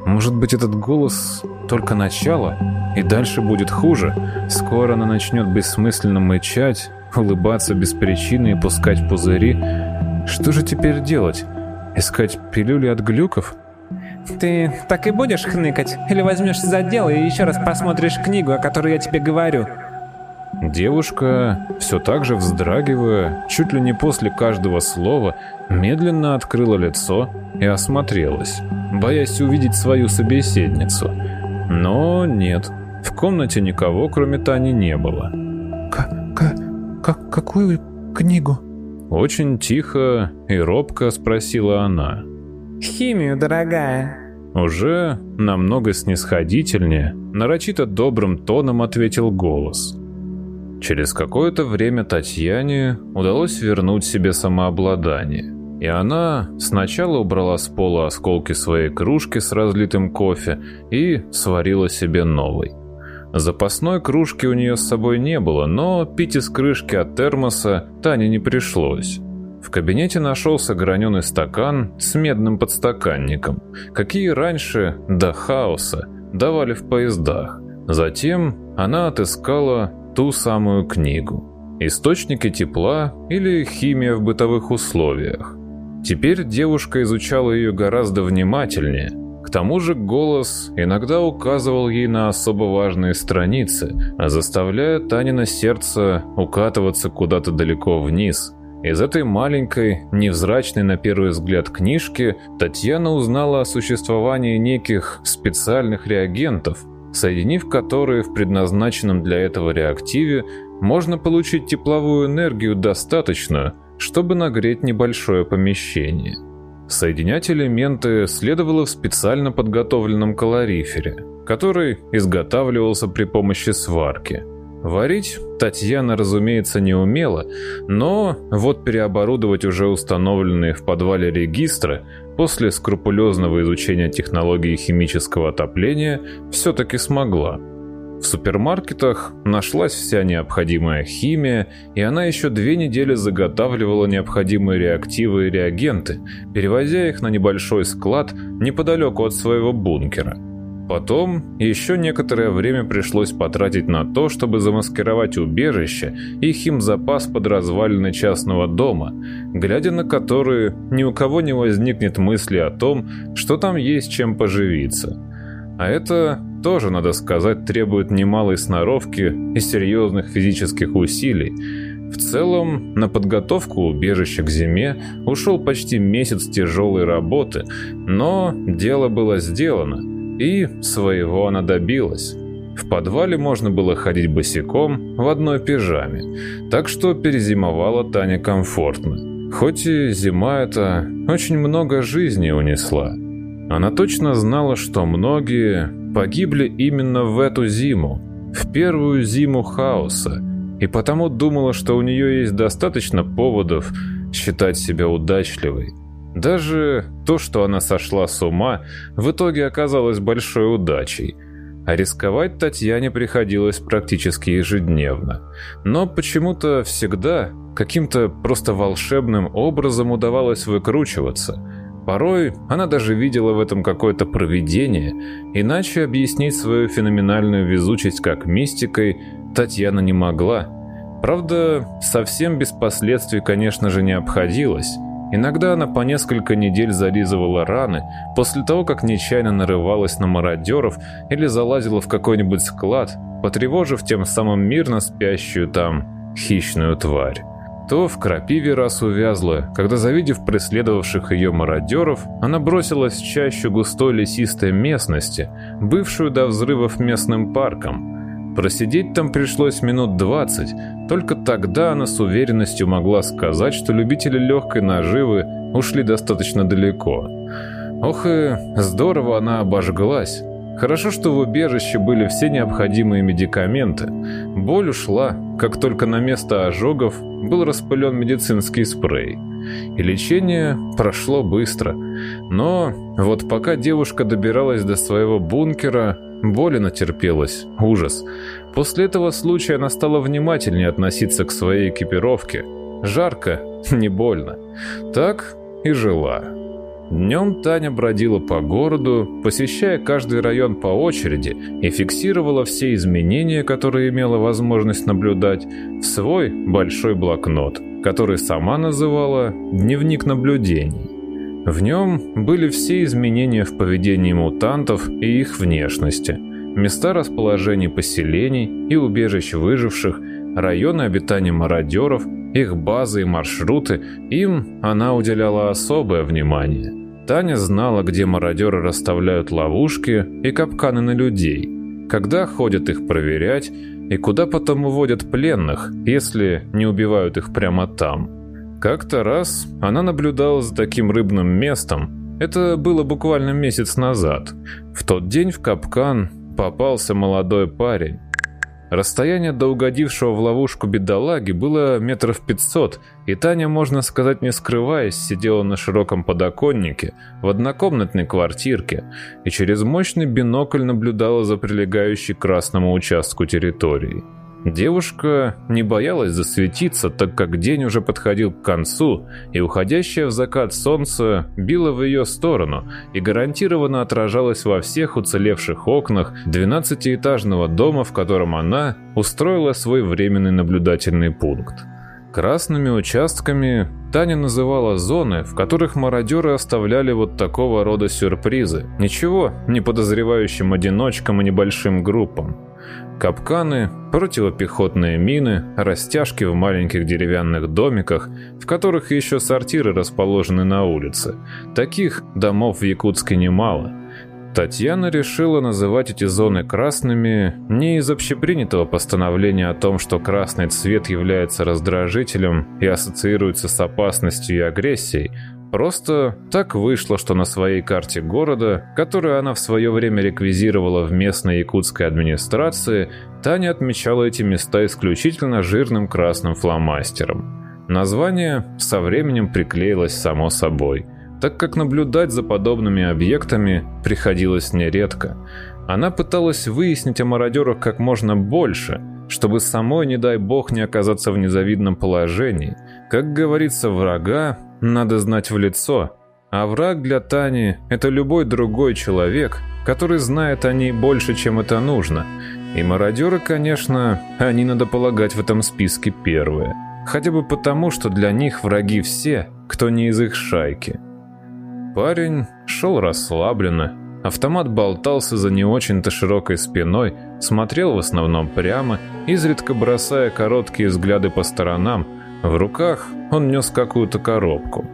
Может быть, этот голос только начало, и дальше будет хуже? Скоро она начнет бессмысленно мычать улыбаться без причины и пускать пузыри. Что же теперь делать? Искать пилюли от глюков? Ты так и будешь хныкать? Или возьмешься за дело и еще раз посмотришь книгу, о которой я тебе говорю? Девушка, все так же вздрагивая, чуть ли не после каждого слова, медленно открыла лицо и осмотрелась, боясь увидеть свою собеседницу. Но нет, в комнате никого, кроме Тани, не было. «К какую книгу?» Очень тихо и робко спросила она. «Химию, дорогая». Уже намного снисходительнее, нарочито добрым тоном ответил голос. Через какое-то время Татьяне удалось вернуть себе самообладание. И она сначала убрала с пола осколки своей кружки с разлитым кофе и сварила себе новый. Запасной кружки у нее с собой не было, но пить из крышки от термоса Тане не пришлось. В кабинете нашелся граненый стакан с медным подстаканником, какие раньше, до хаоса, давали в поездах. Затем она отыскала ту самую книгу. Источники тепла или химия в бытовых условиях. Теперь девушка изучала ее гораздо внимательнее. К тому же голос иногда указывал ей на особо важные страницы, заставляя Танина сердце укатываться куда-то далеко вниз. Из этой маленькой, невзрачной на первый взгляд книжки Татьяна узнала о существовании неких специальных реагентов, соединив которые в предназначенном для этого реактиве, можно получить тепловую энергию достаточную, чтобы нагреть небольшое помещение. Соединять элементы следовало в специально подготовленном калорифере, который изготавливался при помощи сварки. Варить Татьяна, разумеется, не умела, но вот переоборудовать уже установленные в подвале регистры после скрупулезного изучения технологии химического отопления все-таки смогла. В супермаркетах нашлась вся необходимая химия, и она еще две недели заготавливала необходимые реактивы и реагенты, перевозя их на небольшой склад неподалеку от своего бункера – Потом еще некоторое время пришлось потратить на то, чтобы замаскировать убежище и химзапас под развалины частного дома, глядя на которые ни у кого не возникнет мысли о том, что там есть чем поживиться. А это тоже, надо сказать, требует немалой сноровки и серьезных физических усилий. В целом, на подготовку убежища к зиме ушел почти месяц тяжелой работы, но дело было сделано – и своего она добилась. В подвале можно было ходить босиком в одной пижаме, так что перезимовала Таня комфортно. Хоть и зима эта очень много жизни унесла. Она точно знала, что многие погибли именно в эту зиму, в первую зиму хаоса, и потому думала, что у нее есть достаточно поводов считать себя удачливой. Даже то, что она сошла с ума, в итоге оказалось большой удачей. А рисковать Татьяне приходилось практически ежедневно. Но почему-то всегда каким-то просто волшебным образом удавалось выкручиваться. Порой она даже видела в этом какое-то провидение, иначе объяснить свою феноменальную везучесть как мистикой Татьяна не могла. Правда, совсем без последствий, конечно же, не обходилось. Иногда она по несколько недель зализывала раны после того, как нечаянно нарывалась на мародеров или залазила в какой-нибудь склад, потревожив тем самым мирно спящую там хищную тварь. То в крапиве раз увязла, когда, завидев преследовавших ее мародеров, она бросилась в чащу густой лесистой местности, бывшую до взрывов местным парком – Просидеть там пришлось минут двадцать, только тогда она с уверенностью могла сказать, что любители легкой наживы ушли достаточно далеко. Ох и здорово она обожглась. Хорошо, что в убежище были все необходимые медикаменты. Боль ушла, как только на место ожогов был распылен медицинский спрей. И лечение прошло быстро. Но вот пока девушка добиралась до своего бункера, Боли натерпелась, ужас. После этого случая она стала внимательнее относиться к своей экипировке. Жарко, не больно. Так и жила. Днем Таня бродила по городу, посещая каждый район по очереди и фиксировала все изменения, которые имела возможность наблюдать, в свой большой блокнот, который сама называла «дневник наблюдений». В нем были все изменения в поведении мутантов и их внешности, места расположения поселений и убежищ выживших, районы обитания мародеров, их базы и маршруты, им она уделяла особое внимание – Таня знала, где мародеры расставляют ловушки и капканы на людей, когда ходят их проверять и куда потом уводят пленных, если не убивают их прямо там. Как-то раз она наблюдала за таким рыбным местом. Это было буквально месяц назад. В тот день в капкан попался молодой парень. Расстояние до угодившего в ловушку бедолаги было метров пятьсот, и Таня, можно сказать не скрываясь, сидела на широком подоконнике в однокомнатной квартирке и через мощный бинокль наблюдала за прилегающей к красному участку территории. Девушка не боялась засветиться, так как день уже подходил к концу, и уходящее в закат солнце било в ее сторону и гарантированно отражалось во всех уцелевших окнах двенадцатиэтажного дома, в котором она устроила свой временный наблюдательный пункт. Красными участками Таня называла зоны, в которых мародеры оставляли вот такого рода сюрпризы, ничего не подозревающим одиночкам и небольшим группам. Капканы, противопехотные мины, растяжки в маленьких деревянных домиках, в которых еще сортиры расположены на улице. Таких домов в Якутске немало. Татьяна решила называть эти зоны красными не из общепринятого постановления о том, что красный цвет является раздражителем и ассоциируется с опасностью и агрессией, Просто так вышло, что на своей карте города, которую она в свое время реквизировала в местной якутской администрации, Таня отмечала эти места исключительно жирным красным фломастером. Название со временем приклеилось само собой, так как наблюдать за подобными объектами приходилось нередко. Она пыталась выяснить о мародерах как можно больше, чтобы самой, не дай бог, не оказаться в незавидном положении. Как говорится, врага надо знать в лицо, а враг для Тани – это любой другой человек, который знает о ней больше, чем это нужно. И мародеры, конечно, они, надо полагать, в этом списке первые. Хотя бы потому, что для них враги все, кто не из их шайки. Парень шел расслабленно, автомат болтался за не очень-то широкой спиной, смотрел в основном прямо, изредка бросая короткие взгляды по сторонам – в руках он нес какую-то коробку.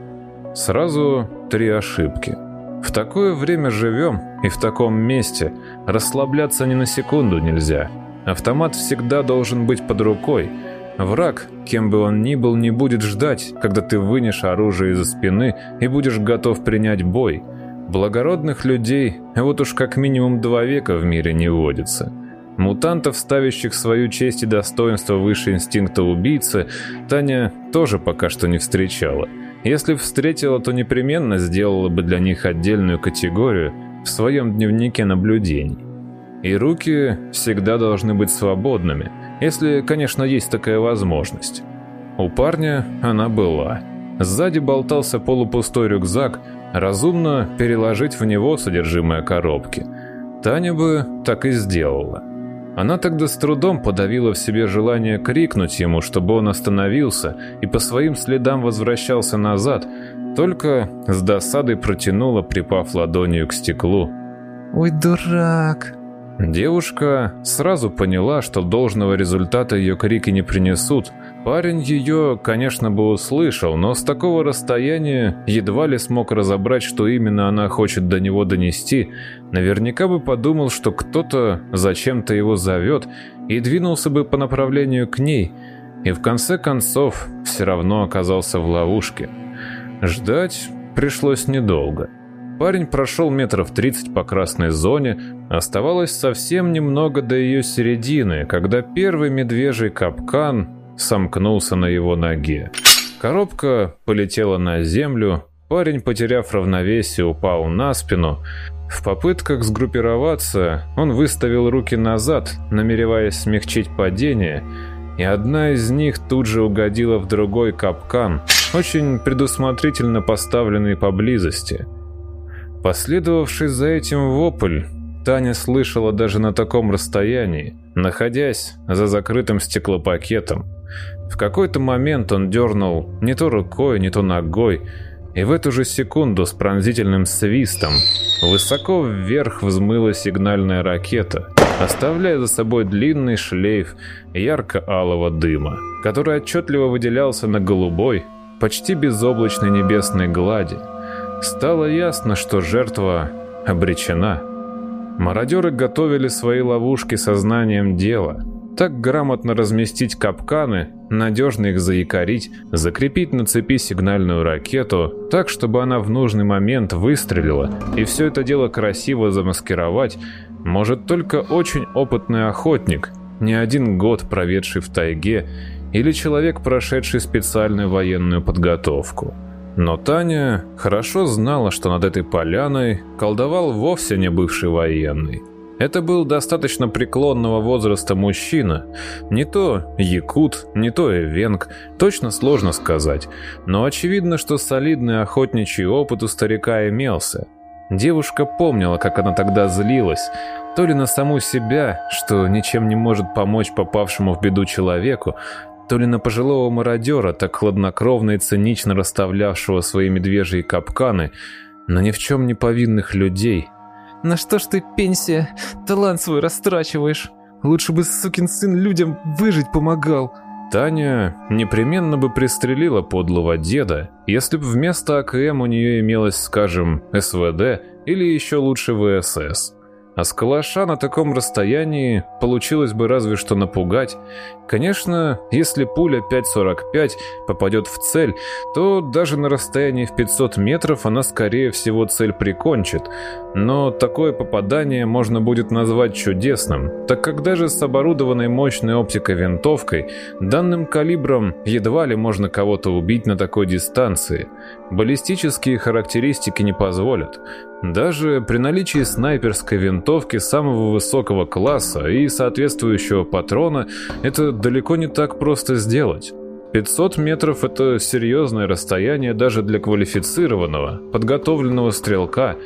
Сразу три ошибки. В такое время живем и в таком месте. Расслабляться ни на секунду нельзя. Автомат всегда должен быть под рукой. Враг, кем бы он ни был, не будет ждать, когда ты вынешь оружие из-за спины и будешь готов принять бой. Благородных людей вот уж как минимум два века в мире не водится. Мутантов, ставящих свою честь и достоинство выше инстинкта убийцы, Таня тоже пока что не встречала. Если встретила, то непременно сделала бы для них отдельную категорию в своем дневнике наблюдений. И руки всегда должны быть свободными, если, конечно, есть такая возможность. У парня она была. Сзади болтался полупустой рюкзак, разумно переложить в него содержимое коробки. Таня бы так и сделала. Она тогда с трудом подавила в себе желание крикнуть ему, чтобы он остановился и по своим следам возвращался назад, только с досадой протянула, припав ладонью к стеклу. «Ой, дурак!» Девушка сразу поняла, что должного результата ее крики не принесут. Парень ее, конечно, бы услышал, но с такого расстояния едва ли смог разобрать, что именно она хочет до него донести. Наверняка бы подумал, что кто-то зачем-то его зовет, и двинулся бы по направлению к ней, и в конце концов все равно оказался в ловушке. Ждать пришлось недолго. Парень прошел метров 30 по красной зоне, оставалось совсем немного до ее середины, когда первый медвежий капкан сомкнулся на его ноге. Коробка полетела на землю, парень, потеряв равновесие, упал на спину. В попытках сгруппироваться он выставил руки назад, намереваясь смягчить падение, и одна из них тут же угодила в другой капкан, очень предусмотрительно поставленный поблизости – Последовавший за этим вопль, Таня слышала даже на таком расстоянии, находясь за закрытым стеклопакетом. В какой-то момент он дернул не то рукой, не то ногой, и в эту же секунду с пронзительным свистом высоко вверх взмыла сигнальная ракета, оставляя за собой длинный шлейф ярко-алого дыма, который отчетливо выделялся на голубой, почти безоблачной небесной глади. Стало ясно, что жертва обречена. Мародеры готовили свои ловушки сознанием дела. Так грамотно разместить капканы, надежно их заякорить, закрепить на цепи сигнальную ракету, так, чтобы она в нужный момент выстрелила, и все это дело красиво замаскировать, может только очень опытный охотник, не один год проведший в тайге, или человек, прошедший специальную военную подготовку. Но Таня хорошо знала, что над этой поляной колдовал вовсе не бывший военный. Это был достаточно преклонного возраста мужчина. Не то якут, не то эвенг, точно сложно сказать. Но очевидно, что солидный охотничий опыт у старика имелся. Девушка помнила, как она тогда злилась, то ли на саму себя, что ничем не может помочь попавшему в беду человеку, то ли на пожилого мародера, так хладнокровно и цинично расставлявшего свои медвежьи капканы на ни в чем не повинных людей. «На что ж ты, пенсия, талант свой растрачиваешь? Лучше бы, сукин сын, людям выжить помогал». Таня непременно бы пристрелила подлого деда, если бы вместо АКМ у нее имелось, скажем, СВД или еще лучше ВСС. А с калаша на таком расстоянии получилось бы разве что напугать. Конечно, если пуля 5.45 попадет в цель, то даже на расстоянии в 500 метров она скорее всего цель прикончит. Но такое попадание можно будет назвать чудесным, так как даже с оборудованной мощной оптикой винтовкой данным калибром едва ли можно кого-то убить на такой дистанции. Баллистические характеристики не позволят. Даже при наличии снайперской винтовки самого высокого класса и соответствующего патрона это далеко не так просто сделать. 500 метров – это серьезное расстояние даже для квалифицированного, подготовленного стрелка,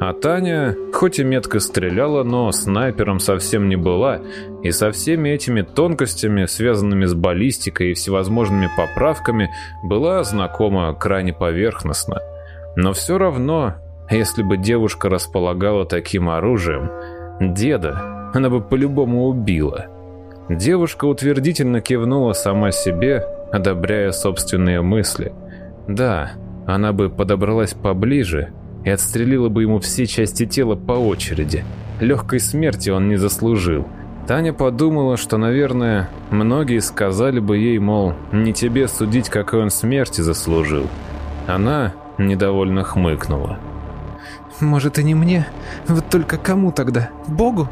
а Таня, хоть и метко стреляла, но снайпером совсем не была, и со всеми этими тонкостями, связанными с баллистикой и всевозможными поправками, была знакома крайне поверхностно. Но все равно если бы девушка располагала таким оружием, деда она бы по-любому убила. Девушка утвердительно кивнула сама себе, одобряя собственные мысли. Да, она бы подобралась поближе и отстрелила бы ему все части тела по очереди. Легкой смерти он не заслужил. Таня подумала, что, наверное, многие сказали бы ей, мол, не тебе судить, какой он смерти заслужил. Она недовольно хмыкнула. Может и не мне, вот только кому тогда? Богу?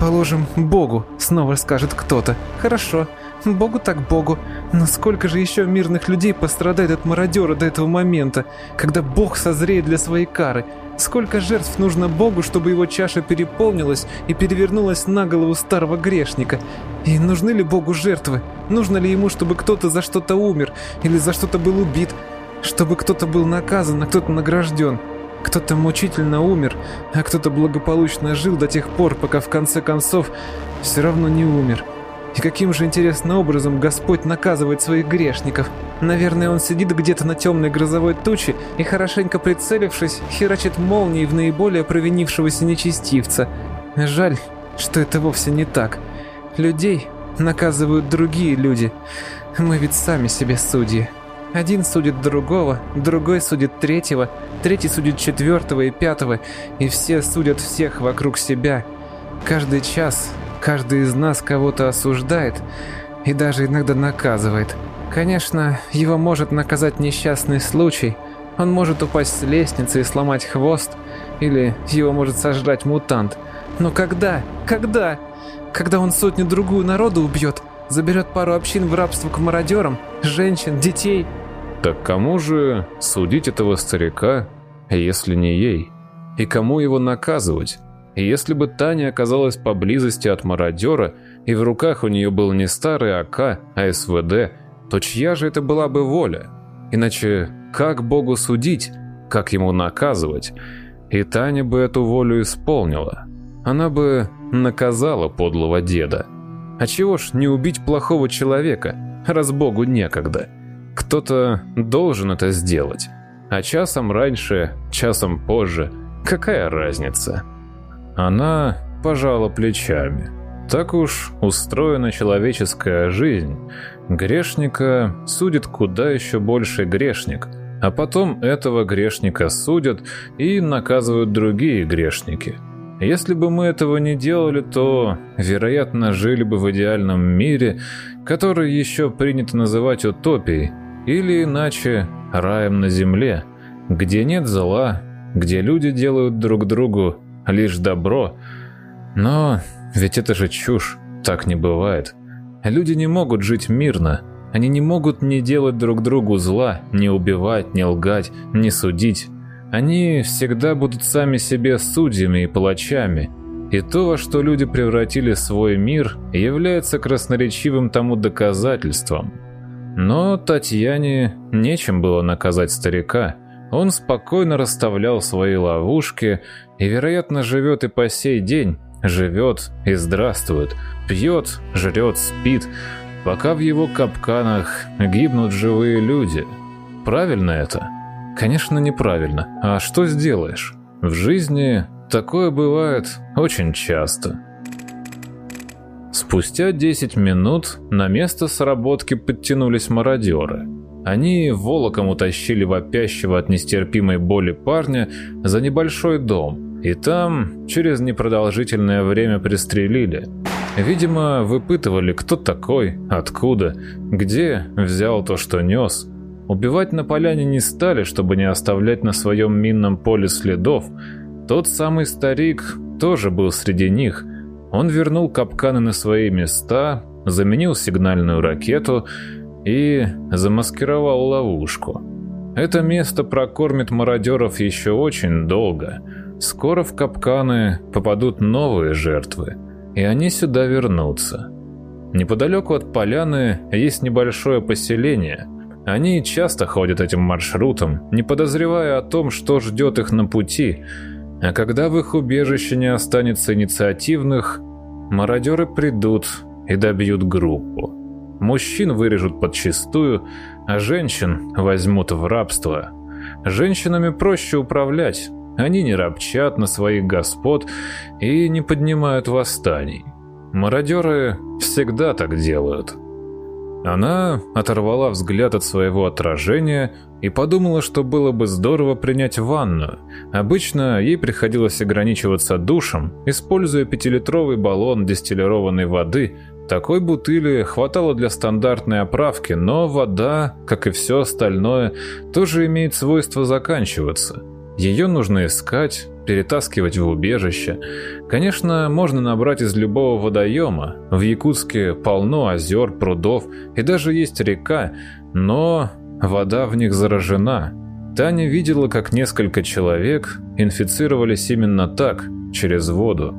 Положим, Богу, снова скажет кто-то. Хорошо, Богу так Богу. Но сколько же еще мирных людей пострадает от мародера до этого момента, когда Бог созреет для своей кары? Сколько жертв нужно Богу, чтобы его чаша переполнилась и перевернулась на голову старого грешника? И нужны ли Богу жертвы? Нужно ли ему, чтобы кто-то за что-то умер или за что-то был убит? Чтобы кто-то был наказан, а кто-то награжден? Кто-то мучительно умер, а кто-то благополучно жил до тех пор, пока в конце концов все равно не умер. И каким же интересным образом Господь наказывает своих грешников? Наверное, Он сидит где-то на темной грозовой туче и, хорошенько прицелившись, херачит молнией в наиболее провинившегося нечестивца. Жаль, что это вовсе не так. Людей наказывают другие люди. Мы ведь сами себе судьи. Один судит другого, другой судит третьего, третий судит четвертого и пятого, и все судят всех вокруг себя. Каждый час каждый из нас кого-то осуждает и даже иногда наказывает. Конечно, его может наказать несчастный случай. Он может упасть с лестницы и сломать хвост, или его может сожрать мутант. Но когда? Когда? Когда он сотню-другую народу убьет, заберет пару общин в рабство к мародерам, женщин, детей – так кому же судить этого старика, если не ей? И кому его наказывать? Если бы Таня оказалась поблизости от мародера, и в руках у нее был не старый АК, а СВД, то чья же это была бы воля? Иначе как Богу судить? Как ему наказывать? И Таня бы эту волю исполнила. Она бы наказала подлого деда. А чего ж не убить плохого человека, раз Богу некогда? Кто-то должен это сделать. А часом раньше, часом позже, какая разница? Она пожала плечами. Так уж устроена человеческая жизнь. Грешника судит куда еще больше грешник, а потом этого грешника судят и наказывают другие грешники. Если бы мы этого не делали, то, вероятно, жили бы в идеальном мире, который еще принято называть утопией, или иначе раем на земле, где нет зла, где люди делают друг другу лишь добро. Но ведь это же чушь, так не бывает. Люди не могут жить мирно, они не могут не делать друг другу зла, не убивать, не лгать, не судить. Они всегда будут сами себе судьями и палачами. И то, во что люди превратили свой мир, является красноречивым тому доказательством. Но Татьяне нечем было наказать старика. Он спокойно расставлял свои ловушки и, вероятно, живет и по сей день, живет и здравствует, пьет, жрет, спит, пока в его капканах гибнут живые люди. Правильно это? Конечно, неправильно. А что сделаешь? В жизни такое бывает очень часто. Спустя 10 минут на место сработки подтянулись мародеры. Они волоком утащили вопящего от нестерпимой боли парня за небольшой дом – и там через непродолжительное время пристрелили. Видимо, выпытывали, кто такой, откуда, где взял то, что нес. Убивать на поляне не стали, чтобы не оставлять на своем минном поле следов. Тот самый старик тоже был среди них. Он вернул капканы на свои места, заменил сигнальную ракету и замаскировал ловушку. Это место прокормит мародеров еще очень долго – Скоро в капканы попадут новые жертвы, и они сюда вернутся. Неподалеку от поляны есть небольшое поселение. Они часто ходят этим маршрутом, не подозревая о том, что ждет их на пути. А когда в их убежище не останется инициативных, мародеры придут и добьют группу. Мужчин вырежут подчистую, а женщин возьмут в рабство. Женщинами проще управлять, они не ропчат на своих господ и не поднимают восстаний. Мародеры всегда так делают. Она оторвала взгляд от своего отражения и подумала, что было бы здорово принять ванну. Обычно ей приходилось ограничиваться душем, используя пятилитровый баллон дистиллированной воды. Такой бутыли хватало для стандартной оправки, но вода, как и все остальное, тоже имеет свойство заканчиваться. Ее нужно искать, перетаскивать в убежище. Конечно, можно набрать из любого водоема. В Якутске полно озер, прудов и даже есть река, но вода в них заражена. Таня видела, как несколько человек инфицировались именно так, через воду.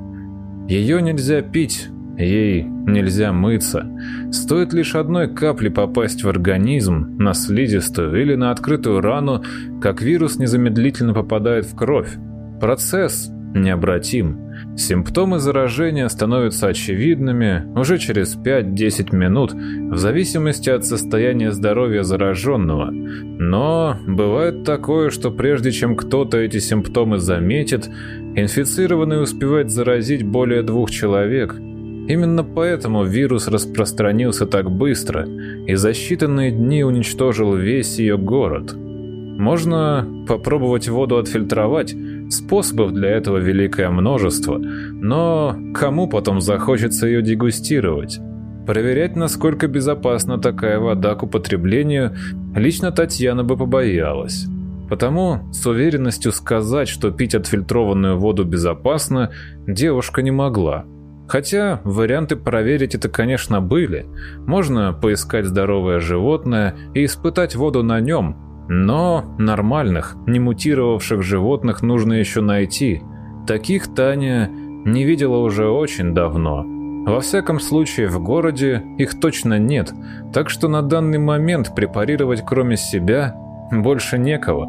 Ее нельзя пить, Ей нельзя мыться. Стоит лишь одной капли попасть в организм, на слизистую или на открытую рану, как вирус незамедлительно попадает в кровь. Процесс необратим. Симптомы заражения становятся очевидными уже через 5-10 минут, в зависимости от состояния здоровья зараженного. Но бывает такое, что прежде чем кто-то эти симптомы заметит, инфицированный успевает заразить более двух человек – Именно поэтому вирус распространился так быстро и за считанные дни уничтожил весь ее город. Можно попробовать воду отфильтровать, способов для этого великое множество, но кому потом захочется ее дегустировать? Проверять, насколько безопасна такая вода к употреблению, лично Татьяна бы побоялась. Потому с уверенностью сказать, что пить отфильтрованную воду безопасно, девушка не могла. Хотя варианты проверить это, конечно, были. Можно поискать здоровое животное и испытать воду на нем, но нормальных, не мутировавших животных нужно еще найти. Таких Таня не видела уже очень давно. Во всяком случае, в городе их точно нет, так что на данный момент препарировать кроме себя больше некого.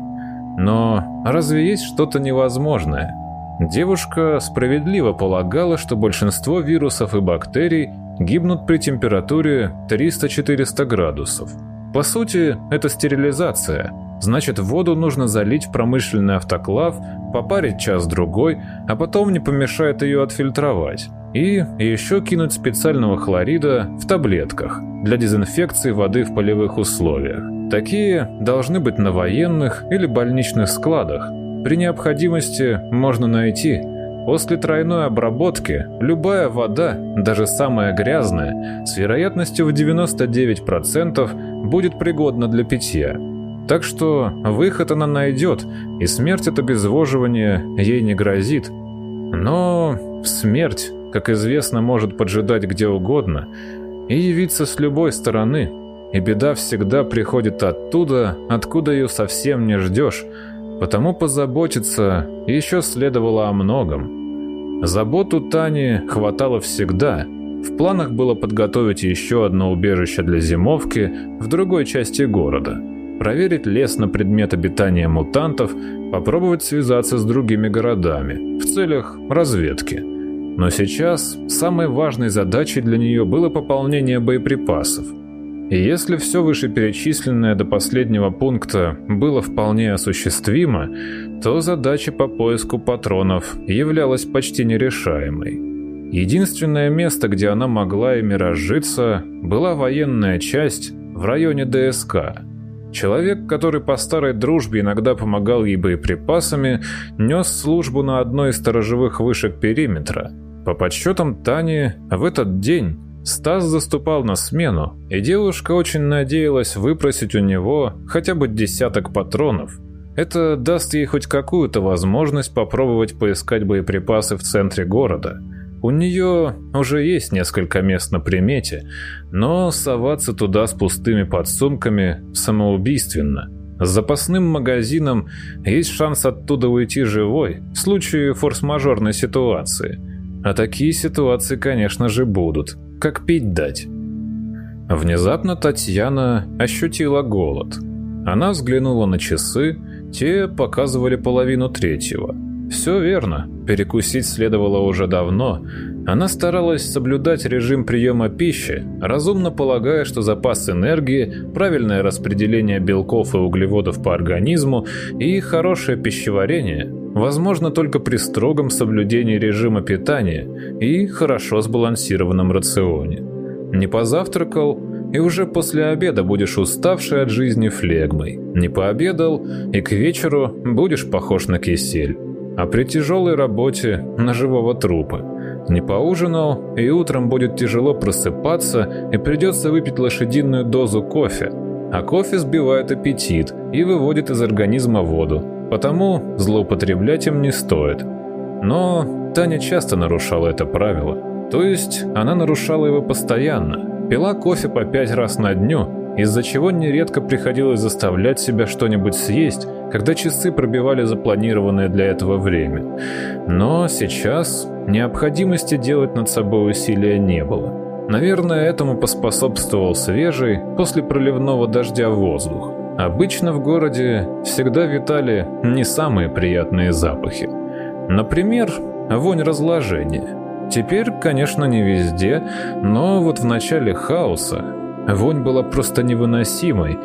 Но разве есть что-то невозможное? Девушка справедливо полагала, что большинство вирусов и бактерий гибнут при температуре 300-400 градусов. По сути, это стерилизация. Значит, воду нужно залить в промышленный автоклав, попарить час-другой, а потом не помешает ее отфильтровать. И еще кинуть специального хлорида в таблетках для дезинфекции воды в полевых условиях. Такие должны быть на военных или больничных складах. При необходимости можно найти. После тройной обработки любая вода, даже самая грязная, с вероятностью в 99% будет пригодна для питья. Так что выход она найдет, и смерть от обезвоживания ей не грозит. Но смерть, как известно, может поджидать где угодно и явиться с любой стороны – и беда всегда приходит оттуда, откуда ее совсем не ждешь, потому позаботиться еще следовало о многом. Заботу Тани хватало всегда. В планах было подготовить еще одно убежище для зимовки в другой части города, проверить лес на предмет обитания мутантов, попробовать связаться с другими городами в целях разведки. Но сейчас самой важной задачей для нее было пополнение боеприпасов – если все вышеперечисленное до последнего пункта было вполне осуществимо, то задача по поиску патронов являлась почти нерешаемой. Единственное место, где она могла ими разжиться, была военная часть в районе ДСК. Человек, который по старой дружбе иногда помогал ей боеприпасами, нес службу на одной из сторожевых вышек периметра. По подсчетам Тани, в этот день Стас заступал на смену, и девушка очень надеялась выпросить у него хотя бы десяток патронов. Это даст ей хоть какую-то возможность попробовать поискать боеприпасы в центре города. У нее уже есть несколько мест на примете, но соваться туда с пустыми подсумками самоубийственно. С запасным магазином есть шанс оттуда уйти живой в случае форс-мажорной ситуации. А такие ситуации, конечно же, будут как пить дать. Внезапно Татьяна ощутила голод. Она взглянула на часы, те показывали половину третьего. Все верно, перекусить следовало уже давно. Она старалась соблюдать режим приема пищи, разумно полагая, что запас энергии, правильное распределение белков и углеводов по организму и хорошее пищеварение возможно только при строгом соблюдении режима питания и хорошо сбалансированном рационе. Не позавтракал, и уже после обеда будешь уставший от жизни флегмой. Не пообедал, и к вечеру будешь похож на кисель. А при тяжелой работе на живого трупа. Не поужинал, и утром будет тяжело просыпаться, и придется выпить лошадиную дозу кофе. А кофе сбивает аппетит и выводит из организма воду, потому злоупотреблять им не стоит. Но Таня часто нарушала это правило. То есть она нарушала его постоянно. Пила кофе по пять раз на дню, из-за чего нередко приходилось заставлять себя что-нибудь съесть, когда часы пробивали запланированное для этого время. Но сейчас необходимости делать над собой усилия не было. Наверное, этому поспособствовал свежий после проливного дождя воздух. Обычно в городе всегда витали не самые приятные запахи. Например, вонь разложения. Теперь, конечно, не везде, но вот в начале хаоса вонь была просто невыносимой,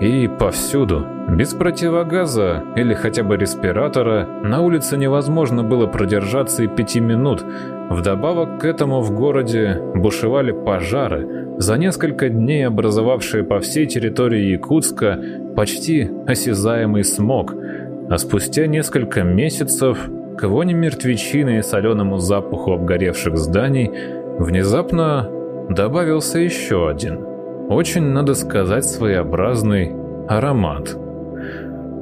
и повсюду, без противогаза или хотя бы респиратора, на улице невозможно было продержаться и пяти минут. Вдобавок к этому в городе бушевали пожары, за несколько дней образовавшие по всей территории Якутска почти осязаемый смог, а спустя несколько месяцев к воне мертвечины и соленому запаху обгоревших зданий внезапно добавился еще один – очень, надо сказать, своеобразный аромат.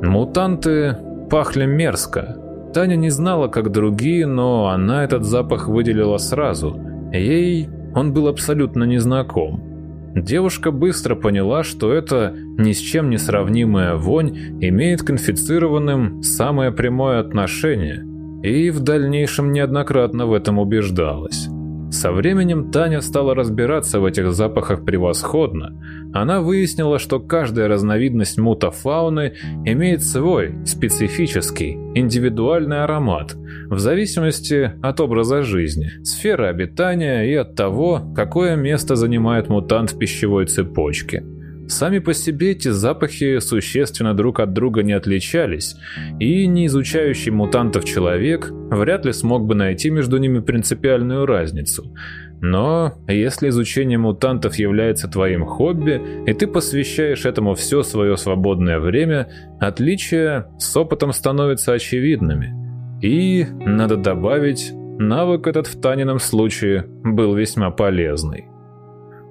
Мутанты пахли мерзко. Таня не знала, как другие, но она этот запах выделила сразу. Ей он был абсолютно незнаком. Девушка быстро поняла, что это ни с чем не сравнимая вонь имеет к инфицированным самое прямое отношение, и в дальнейшем неоднократно в этом убеждалась. Со временем Таня стала разбираться в этих запахах превосходно. Она выяснила, что каждая разновидность мутафауны имеет свой, специфический, индивидуальный аромат, в зависимости от образа жизни, сферы обитания и от того, какое место занимает мутант в пищевой цепочке. Сами по себе эти запахи существенно друг от друга не отличались, и не изучающий мутантов человек вряд ли смог бы найти между ними принципиальную разницу. Но если изучение мутантов является твоим хобби, и ты посвящаешь этому все свое свободное время, отличия с опытом становятся очевидными. И, надо добавить, навык этот в Танином случае был весьма полезный.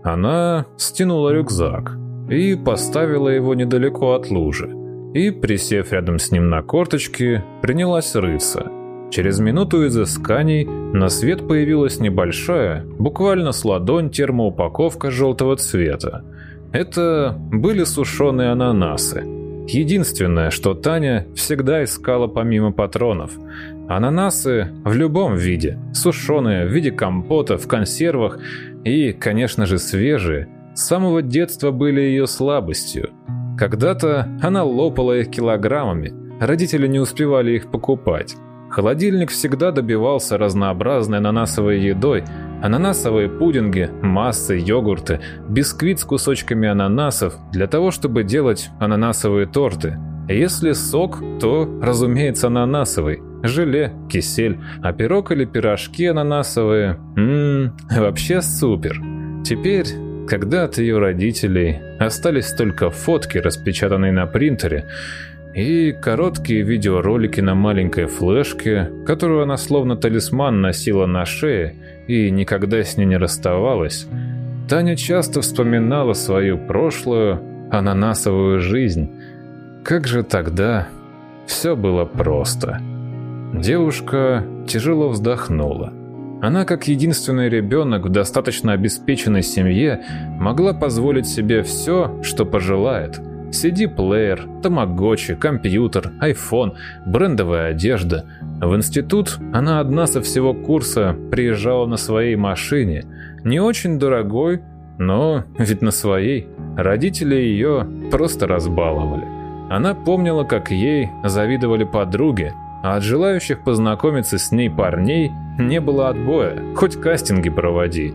Она стянула рюкзак и поставила его недалеко от лужи, и, присев рядом с ним на корточки, принялась рыться. Через минуту изысканий на свет появилась небольшая, буквально с ладонь термоупаковка желтого цвета. Это были сушеные ананасы. Единственное, что Таня всегда искала помимо патронов. Ананасы в любом виде. Сушеные, в виде компота, в консервах и, конечно же, свежие – с самого детства были ее слабостью. Когда-то она лопала их килограммами, родители не успевали их покупать. Холодильник всегда добивался разнообразной ананасовой едой, ананасовые пудинги, массы, йогурты, бисквит с кусочками ананасов для того, чтобы делать ананасовые торты. Если сок, то, разумеется, ананасовый. Желе, кисель, а пирог или пирожки ананасовые. Ммм, вообще супер. Теперь когда от ее родителей остались только фотки, распечатанные на принтере, и короткие видеоролики на маленькой флешке, которую она словно талисман носила на шее и никогда с ней не расставалась, Таня часто вспоминала свою прошлую ананасовую жизнь. Как же тогда все было просто. Девушка тяжело вздохнула. Она, как единственный ребенок в достаточно обеспеченной семье, могла позволить себе все, что пожелает. CD-плеер, тамагочи, компьютер, iPhone, брендовая одежда. В институт она одна со всего курса приезжала на своей машине. Не очень дорогой, но ведь на своей. Родители ее просто разбаловали. Она помнила, как ей завидовали подруги, а от желающих познакомиться с ней парней не было отбоя, хоть кастинги проводи.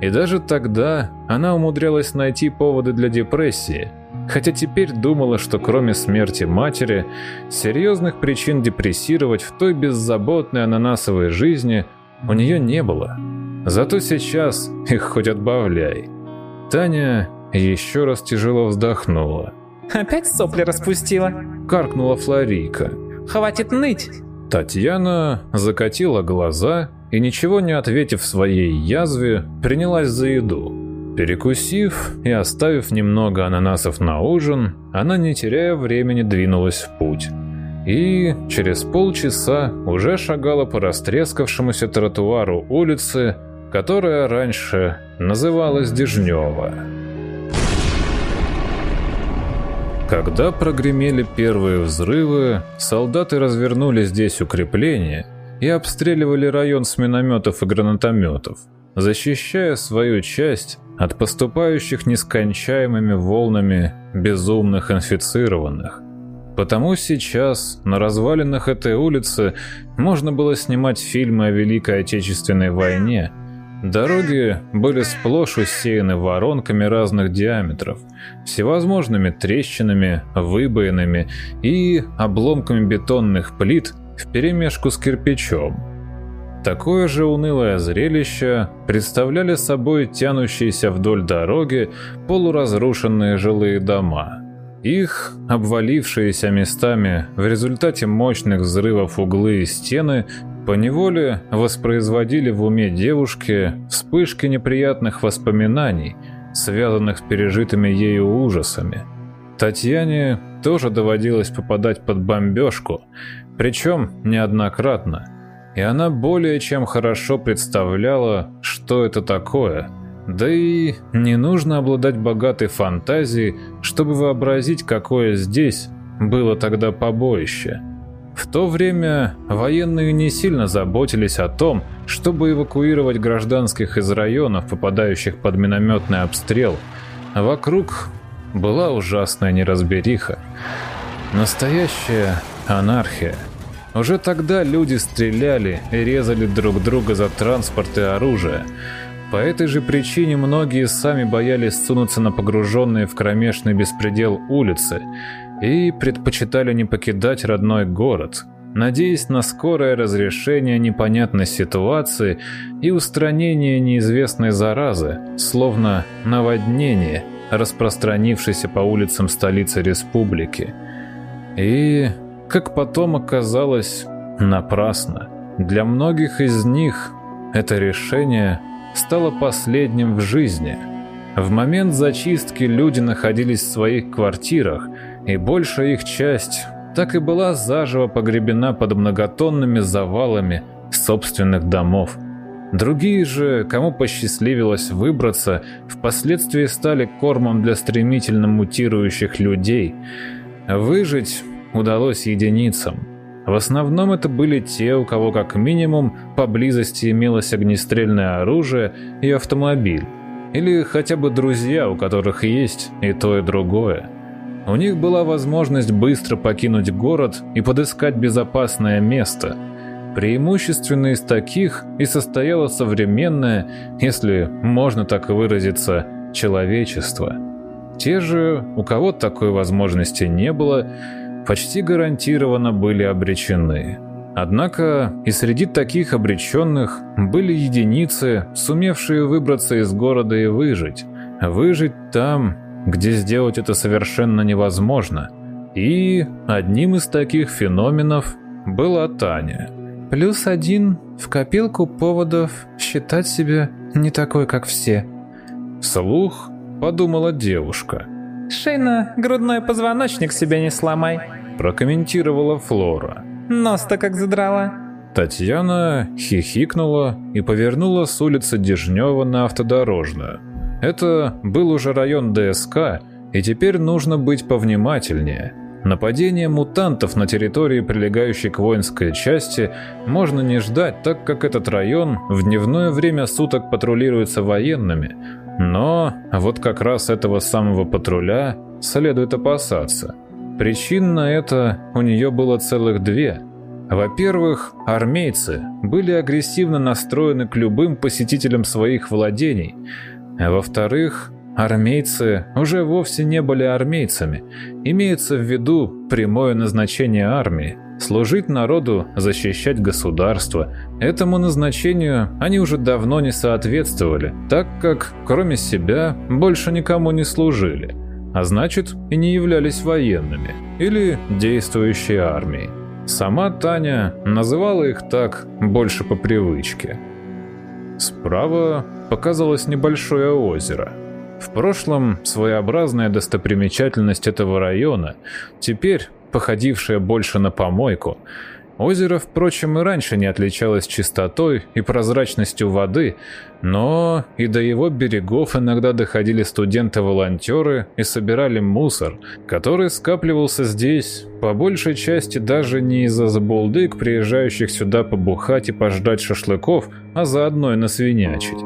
И даже тогда она умудрялась найти поводы для депрессии, хотя теперь думала, что кроме смерти матери, серьезных причин депрессировать в той беззаботной ананасовой жизни у нее не было. Зато сейчас их хоть отбавляй. Таня еще раз тяжело вздохнула. «Опять сопли распустила?» – каркнула Флорийка. Хватит ныть!» Татьяна закатила глаза и, ничего не ответив своей язве, принялась за еду. Перекусив и оставив немного ананасов на ужин, она, не теряя времени, двинулась в путь. И через полчаса уже шагала по растрескавшемуся тротуару улицы, которая раньше называлась Дежнева. Когда прогремели первые взрывы, солдаты развернули здесь укрепления и обстреливали район с минометов и гранатометов, защищая свою часть от поступающих нескончаемыми волнами безумных инфицированных. Потому сейчас на развалинах этой улицы можно было снимать фильмы о Великой Отечественной войне – Дороги были сплошь усеяны воронками разных диаметров, всевозможными трещинами, выбоинами и обломками бетонных плит вперемешку с кирпичом. Такое же унылое зрелище представляли собой тянущиеся вдоль дороги полуразрушенные жилые дома. Их обвалившиеся местами в результате мощных взрывов углы и стены поневоле воспроизводили в уме девушки вспышки неприятных воспоминаний, связанных с пережитыми ею ужасами. Татьяне тоже доводилось попадать под бомбежку, причем неоднократно, и она более чем хорошо представляла, что это такое. Да и не нужно обладать богатой фантазией, чтобы вообразить, какое здесь было тогда побоище – В то время военные не сильно заботились о том, чтобы эвакуировать гражданских из районов, попадающих под минометный обстрел. Вокруг была ужасная неразбериха. Настоящая анархия. Уже тогда люди стреляли и резали друг друга за транспорт и оружие. По этой же причине многие сами боялись сунуться на погруженные в кромешный беспредел улицы и предпочитали не покидать родной город, надеясь на скорое разрешение непонятной ситуации и устранение неизвестной заразы, словно наводнение, распространившееся по улицам столицы республики. И как потом оказалось, напрасно. Для многих из них это решение стало последним в жизни. В момент зачистки люди находились в своих квартирах, и большая их часть так и была заживо погребена под многотонными завалами собственных домов. Другие же, кому посчастливилось выбраться, впоследствии стали кормом для стремительно мутирующих людей. Выжить удалось единицам. В основном это были те, у кого как минимум поблизости имелось огнестрельное оружие и автомобиль. Или хотя бы друзья, у которых есть и то, и другое. У них была возможность быстро покинуть город и подыскать безопасное место. Преимущественно из таких и состояло современное, если можно так выразиться, человечество. Те же, у кого такой возможности не было, почти гарантированно были обречены. Однако и среди таких обреченных были единицы, сумевшие выбраться из города и выжить. Выжить там, где сделать это совершенно невозможно. И одним из таких феноменов была Таня. Плюс один в копилку поводов считать себя не такой, как все. Вслух подумала девушка. Шейна, грудной позвоночник себе не сломай. Прокомментировала Флора. Нос-то как задрала. Татьяна хихикнула и повернула с улицы Дежнева на автодорожную. Это был уже район ДСК, и теперь нужно быть повнимательнее. Нападение мутантов на территории, прилегающей к воинской части, можно не ждать, так как этот район в дневное время суток патрулируется военными. Но вот как раз этого самого патруля следует опасаться. Причин на это у нее было целых две. Во-первых, армейцы были агрессивно настроены к любым посетителям своих владений – а во-вторых, армейцы уже вовсе не были армейцами. Имеется в виду прямое назначение армии – служить народу, защищать государство. Этому назначению они уже давно не соответствовали, так как, кроме себя, больше никому не служили, а значит и не являлись военными или действующей армией. Сама Таня называла их так больше по привычке. Справа показалось небольшое озеро. В прошлом своеобразная достопримечательность этого района, теперь походившая больше на помойку. Озеро, впрочем, и раньше не отличалось чистотой и прозрачностью воды, но и до его берегов иногда доходили студенты-волонтеры и собирали мусор, который скапливался здесь, по большей части даже не из-за забулдык, приезжающих сюда побухать и пождать шашлыков, а заодно и насвинячить.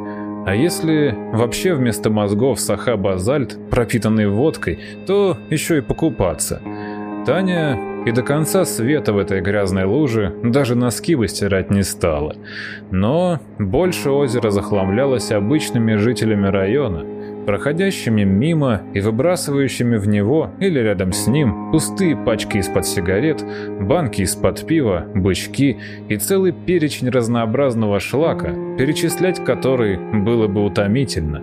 А если вообще вместо мозгов саха-базальт, пропитанный водкой, то еще и покупаться. Таня и до конца света в этой грязной луже даже носки бы стирать не стала. Но больше озеро захламлялось обычными жителями района, проходящими мимо и выбрасывающими в него или рядом с ним пустые пачки из-под сигарет, банки из-под пива, бычки и целый перечень разнообразного шлака, перечислять который было бы утомительно.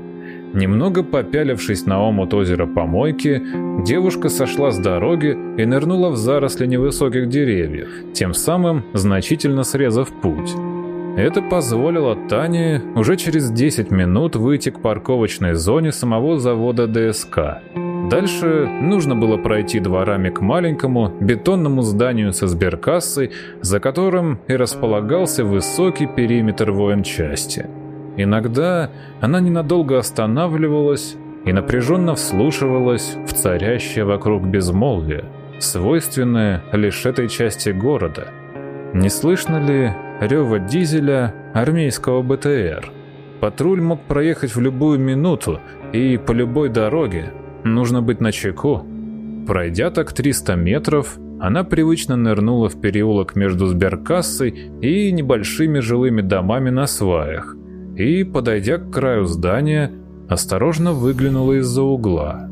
Немного попялившись на омут озера помойки, девушка сошла с дороги и нырнула в заросли невысоких деревьев, тем самым значительно срезав путь. Это позволило Тане уже через 10 минут выйти к парковочной зоне самого завода ДСК. Дальше нужно было пройти дворами к маленькому бетонному зданию со сберкассой, за которым и располагался высокий периметр военчасти. Иногда она ненадолго останавливалась и напряженно вслушивалась в царящее вокруг безмолвие. свойственное лишь этой части города. Не слышно ли рева дизеля армейского БТР? Патруль мог проехать в любую минуту и по любой дороге. Нужно быть начеку. Пройдя так 300 метров, она привычно нырнула в переулок между сберкассой и небольшими жилыми домами на сваях и, подойдя к краю здания, осторожно выглянула из-за угла.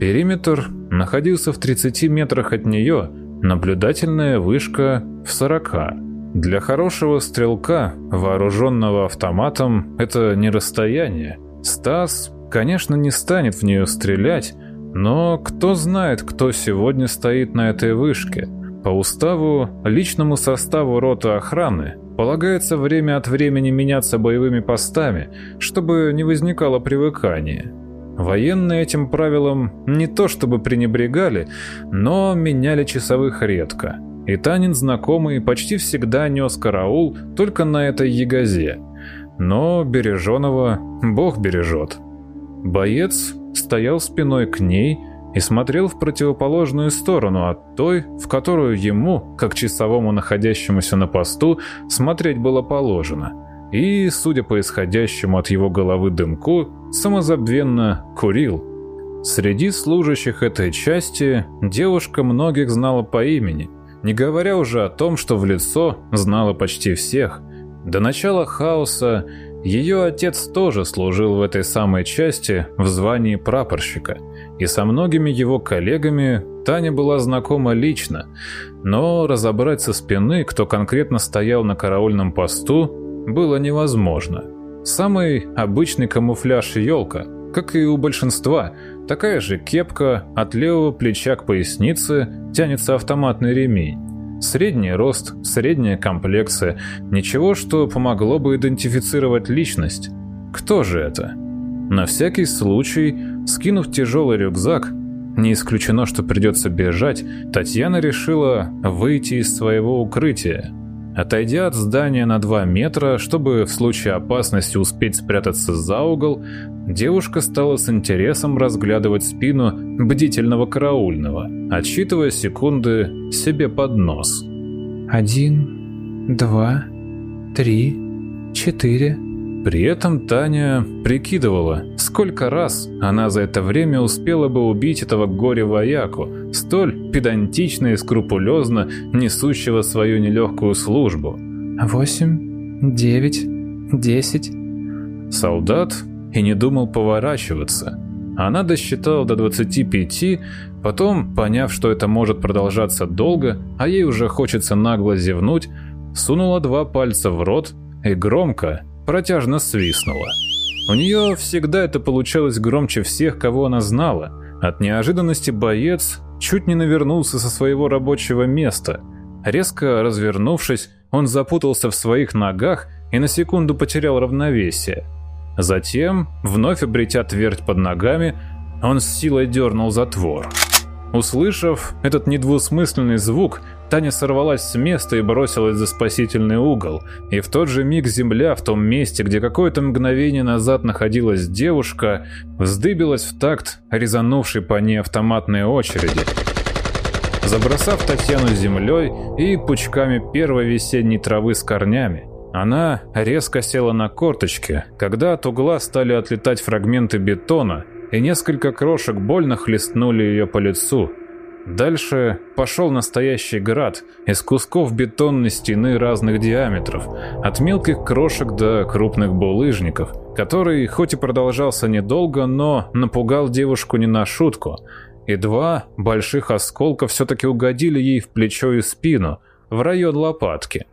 Периметр находился в 30 метрах от нее, наблюдательная вышка в 40. Для хорошего стрелка, вооруженного автоматом, это не расстояние. Стас, конечно, не станет в нее стрелять, но кто знает, кто сегодня стоит на этой вышке. По уставу, личному составу роты охраны полагается время от времени меняться боевыми постами, чтобы не возникало привыкания. Военные этим правилом не то чтобы пренебрегали, но меняли часовых редко. И Танин знакомый почти всегда нес караул только на этой ягозе. Но береженого Бог бережет. Боец стоял спиной к ней и смотрел в противоположную сторону от той, в которую ему, как часовому находящемуся на посту, смотреть было положено. И, судя по исходящему от его головы дымку, самозабвенно курил. Среди служащих этой части девушка многих знала по имени, не говоря уже о том, что в лицо знала почти всех. До начала хаоса ее отец тоже служил в этой самой части в звании прапорщика, и со многими его коллегами Таня была знакома лично, но разобрать со спины, кто конкретно стоял на караульном посту, было невозможно. Самый обычный камуфляж елка, как и у большинства, такая же кепка, от левого плеча к пояснице тянется автоматный ремень. Средний рост, средняя комплекция, ничего, что помогло бы идентифицировать личность. Кто же это? На всякий случай, скинув тяжелый рюкзак, не исключено, что придется бежать, Татьяна решила выйти из своего укрытия. Отойдя от здания на 2 метра, чтобы в случае опасности успеть спрятаться за угол, девушка стала с интересом разглядывать спину бдительного караульного, отсчитывая секунды себе под нос. «Один, два, три, четыре...» При этом Таня прикидывала, сколько раз она за это время успела бы убить этого горе-вояку, столь педантично и скрупулезно несущего свою нелегкую службу. «Восемь, девять, десять...» Солдат и не думал поворачиваться. Она досчитала до 25, потом, поняв, что это может продолжаться долго, а ей уже хочется нагло зевнуть, сунула два пальца в рот и громко, протяжно свистнула. У нее всегда это получалось громче всех, кого она знала. От неожиданности боец чуть не навернулся со своего рабочего места. Резко развернувшись, он запутался в своих ногах и на секунду потерял равновесие. Затем, вновь обретя твердь под ногами, он с силой дернул затвор. Услышав этот недвусмысленный звук, Таня сорвалась с места и бросилась за спасительный угол. И в тот же миг земля в том месте, где какое-то мгновение назад находилась девушка, вздыбилась в такт резанувшей по ней автоматной очереди. Забросав Татьяну землей и пучками первой весенней травы с корнями, она резко села на корточки, когда от угла стали отлетать фрагменты бетона, и несколько крошек больно хлестнули ее по лицу. Дальше пошел настоящий град из кусков бетонной стены разных диаметров, от мелких крошек до крупных булыжников, который хоть и продолжался недолго, но напугал девушку не на шутку, и два больших осколка все-таки угодили ей в плечо и спину, в район лопатки.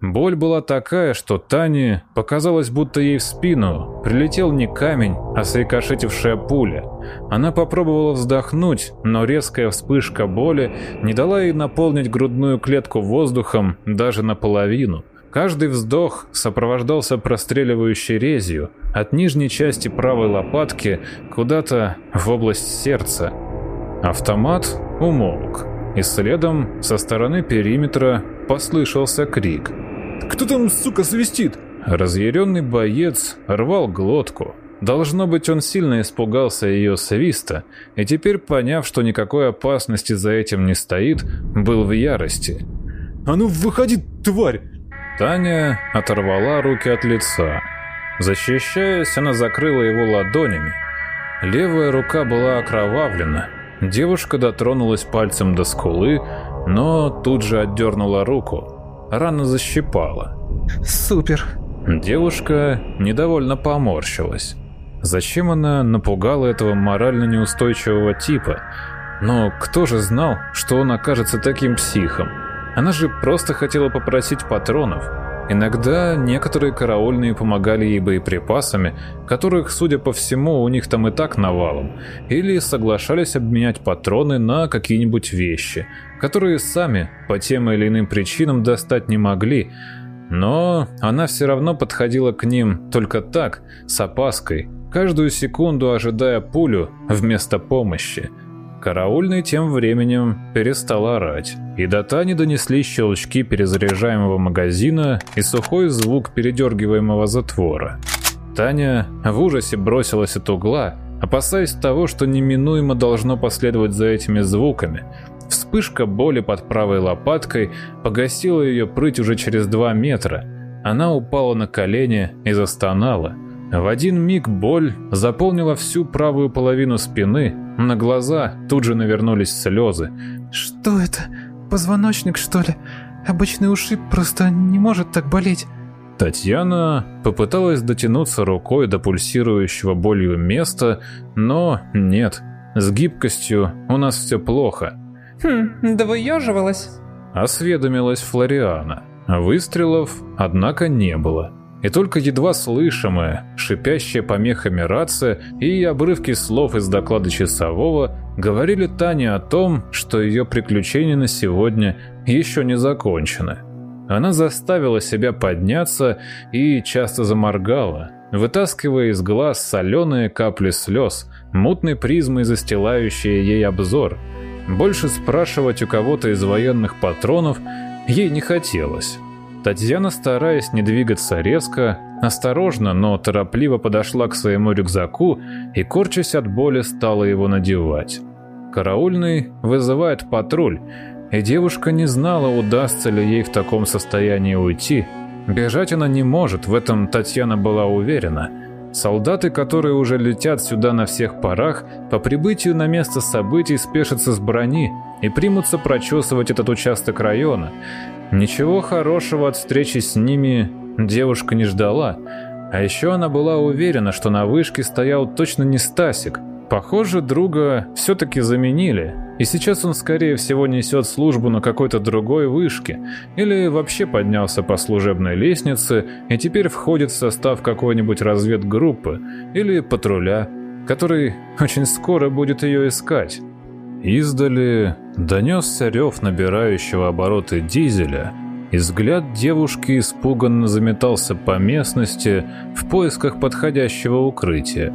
Боль была такая, что Тане показалось, будто ей в спину прилетел не камень, а срикошетившая пуля. Она попробовала вздохнуть, но резкая вспышка боли не дала ей наполнить грудную клетку воздухом даже наполовину. Каждый вздох сопровождался простреливающей резью от нижней части правой лопатки куда-то в область сердца. Автомат умолк, и следом со стороны периметра послышался крик – кто там, сука, свистит?» Разъяренный боец рвал глотку. Должно быть, он сильно испугался ее свиста, и теперь, поняв, что никакой опасности за этим не стоит, был в ярости. «А ну, выходи, тварь!» Таня оторвала руки от лица. Защищаясь, она закрыла его ладонями. Левая рука была окровавлена. Девушка дотронулась пальцем до скулы, но тут же отдернула руку. Рана защипала. «Супер!» Девушка недовольно поморщилась. Зачем она напугала этого морально неустойчивого типа? Но кто же знал, что он окажется таким психом? Она же просто хотела попросить патронов. Иногда некоторые караульные помогали ей боеприпасами, которых, судя по всему, у них там и так навалом, или соглашались обменять патроны на какие-нибудь вещи, которые сами по тем или иным причинам достать не могли, но она все равно подходила к ним только так, с опаской, каждую секунду ожидая пулю вместо помощи. Караульный тем временем перестал орать, и до Тани донесли щелчки перезаряжаемого магазина и сухой звук передергиваемого затвора. Таня в ужасе бросилась от угла, опасаясь того, что неминуемо должно последовать за этими звуками. Вспышка боли под правой лопаткой погасила ее прыть уже через два метра. Она упала на колени и застонала – в один миг боль заполнила всю правую половину спины, на глаза тут же навернулись слезы. «Что это? Позвоночник, что ли? Обычный ушиб просто не может так болеть». Татьяна попыталась дотянуться рукой до пульсирующего болью места, но нет, с гибкостью у нас все плохо. «Хм, да выеживалась?» Осведомилась Флориана. Выстрелов, однако, не было и только едва слышимая, шипящая помехами рация и обрывки слов из доклада часового говорили Тане о том, что ее приключения на сегодня еще не закончены. Она заставила себя подняться и часто заморгала, вытаскивая из глаз соленые капли слез, мутной призмой застилающие ей обзор. Больше спрашивать у кого-то из военных патронов ей не хотелось. Татьяна, стараясь не двигаться резко, осторожно, но торопливо подошла к своему рюкзаку и, корчась от боли, стала его надевать. Караульный вызывает патруль, и девушка не знала, удастся ли ей в таком состоянии уйти. Бежать она не может, в этом Татьяна была уверена. Солдаты, которые уже летят сюда на всех парах, по прибытию на место событий спешатся с брони и примутся прочесывать этот участок района. Ничего хорошего от встречи с ними девушка не ждала. А еще она была уверена, что на вышке стоял точно не Стасик. Похоже, друга все-таки заменили, и сейчас он, скорее всего, несет службу на какой-то другой вышке, или вообще поднялся по служебной лестнице и теперь входит в состав какой-нибудь разведгруппы или патруля, который очень скоро будет ее искать. Издали донесся рев набирающего обороты дизеля, и взгляд девушки испуганно заметался по местности в поисках подходящего укрытия.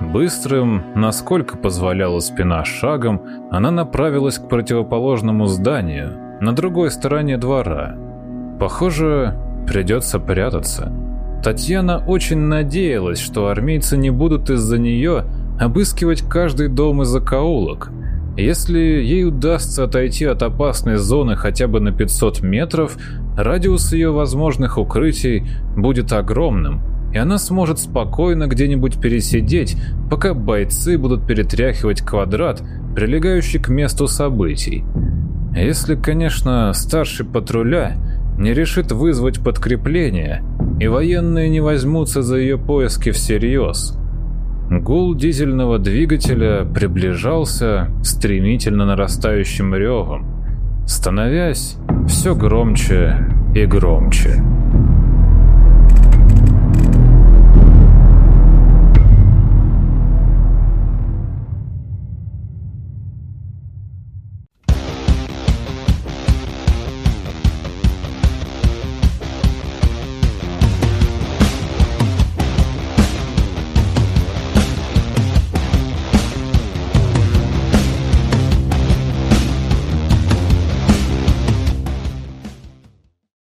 Быстрым, насколько позволяла спина шагом, она направилась к противоположному зданию, на другой стороне двора. Похоже, придется прятаться. Татьяна очень надеялась, что армейцы не будут из-за нее обыскивать каждый дом и закоулок – если ей удастся отойти от опасной зоны хотя бы на 500 метров, радиус ее возможных укрытий будет огромным, и она сможет спокойно где-нибудь пересидеть, пока бойцы будут перетряхивать квадрат, прилегающий к месту событий. Если, конечно, старший патруля не решит вызвать подкрепление, и военные не возьмутся за ее поиски всерьез – Гул дизельного двигателя приближался стремительно нарастающим ревом, становясь все громче и громче.